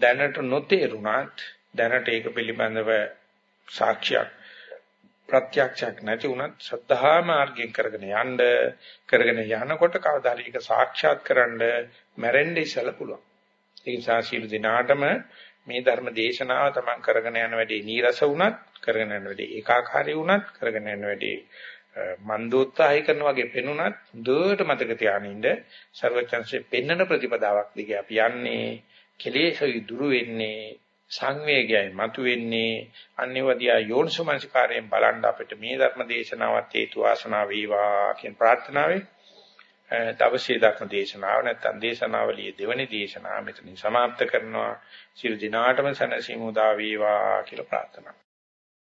දැනට නොතේරුණත් දැනට ඒක පිළිබඳව සාක්ෂියක් ප්‍රත්‍යක්ෂයක් නැති වුණත් ශ්‍රද්ධා මාර්ගයෙන් කරගෙන යන්න කරගෙන යනකොට කවදා හරි ඒක සාක්ෂාත් කරන්න මැරෙන්න ඉස්සලා පුළුවන්. ඒ නිසා සීල දිනාටම මේ ධර්ම දේශනාව තමන් කරගෙන යන වැඩේ නීරස වුණත් කරගෙන යන වැඩේ ඒකාකාරී වුණත් කරගෙන යන වැඩේ මන්දෝත්සාහය කරන වගේ පෙනුනත් හොඳට මතක තියානින්න ਸਰවචන්සේ පෙන්නන ප්‍රතිපදාවක් දිගේ අපි යන්නේ කෙලෙසයි දුරු වෙන්නේ සංවේගයයි මතුවෙන්නේ අනිවදියා යෝනිසමනසිකාරයෙන් බලන් අපිට මේ ධර්ම දේශනාවත් හේතු වාසනා වේවා කියන ප්‍රාර්ථනාවෙන් දවසේ ධර්ම දේශනාව නැත්නම් දේශනාවලියේ දෙවැනි දේශනාව මෙතනින් સમાપ્ત කරනවා සියලු දිනාටම සනසිමු දා වේවා කියලා ප්‍රාර්ථනා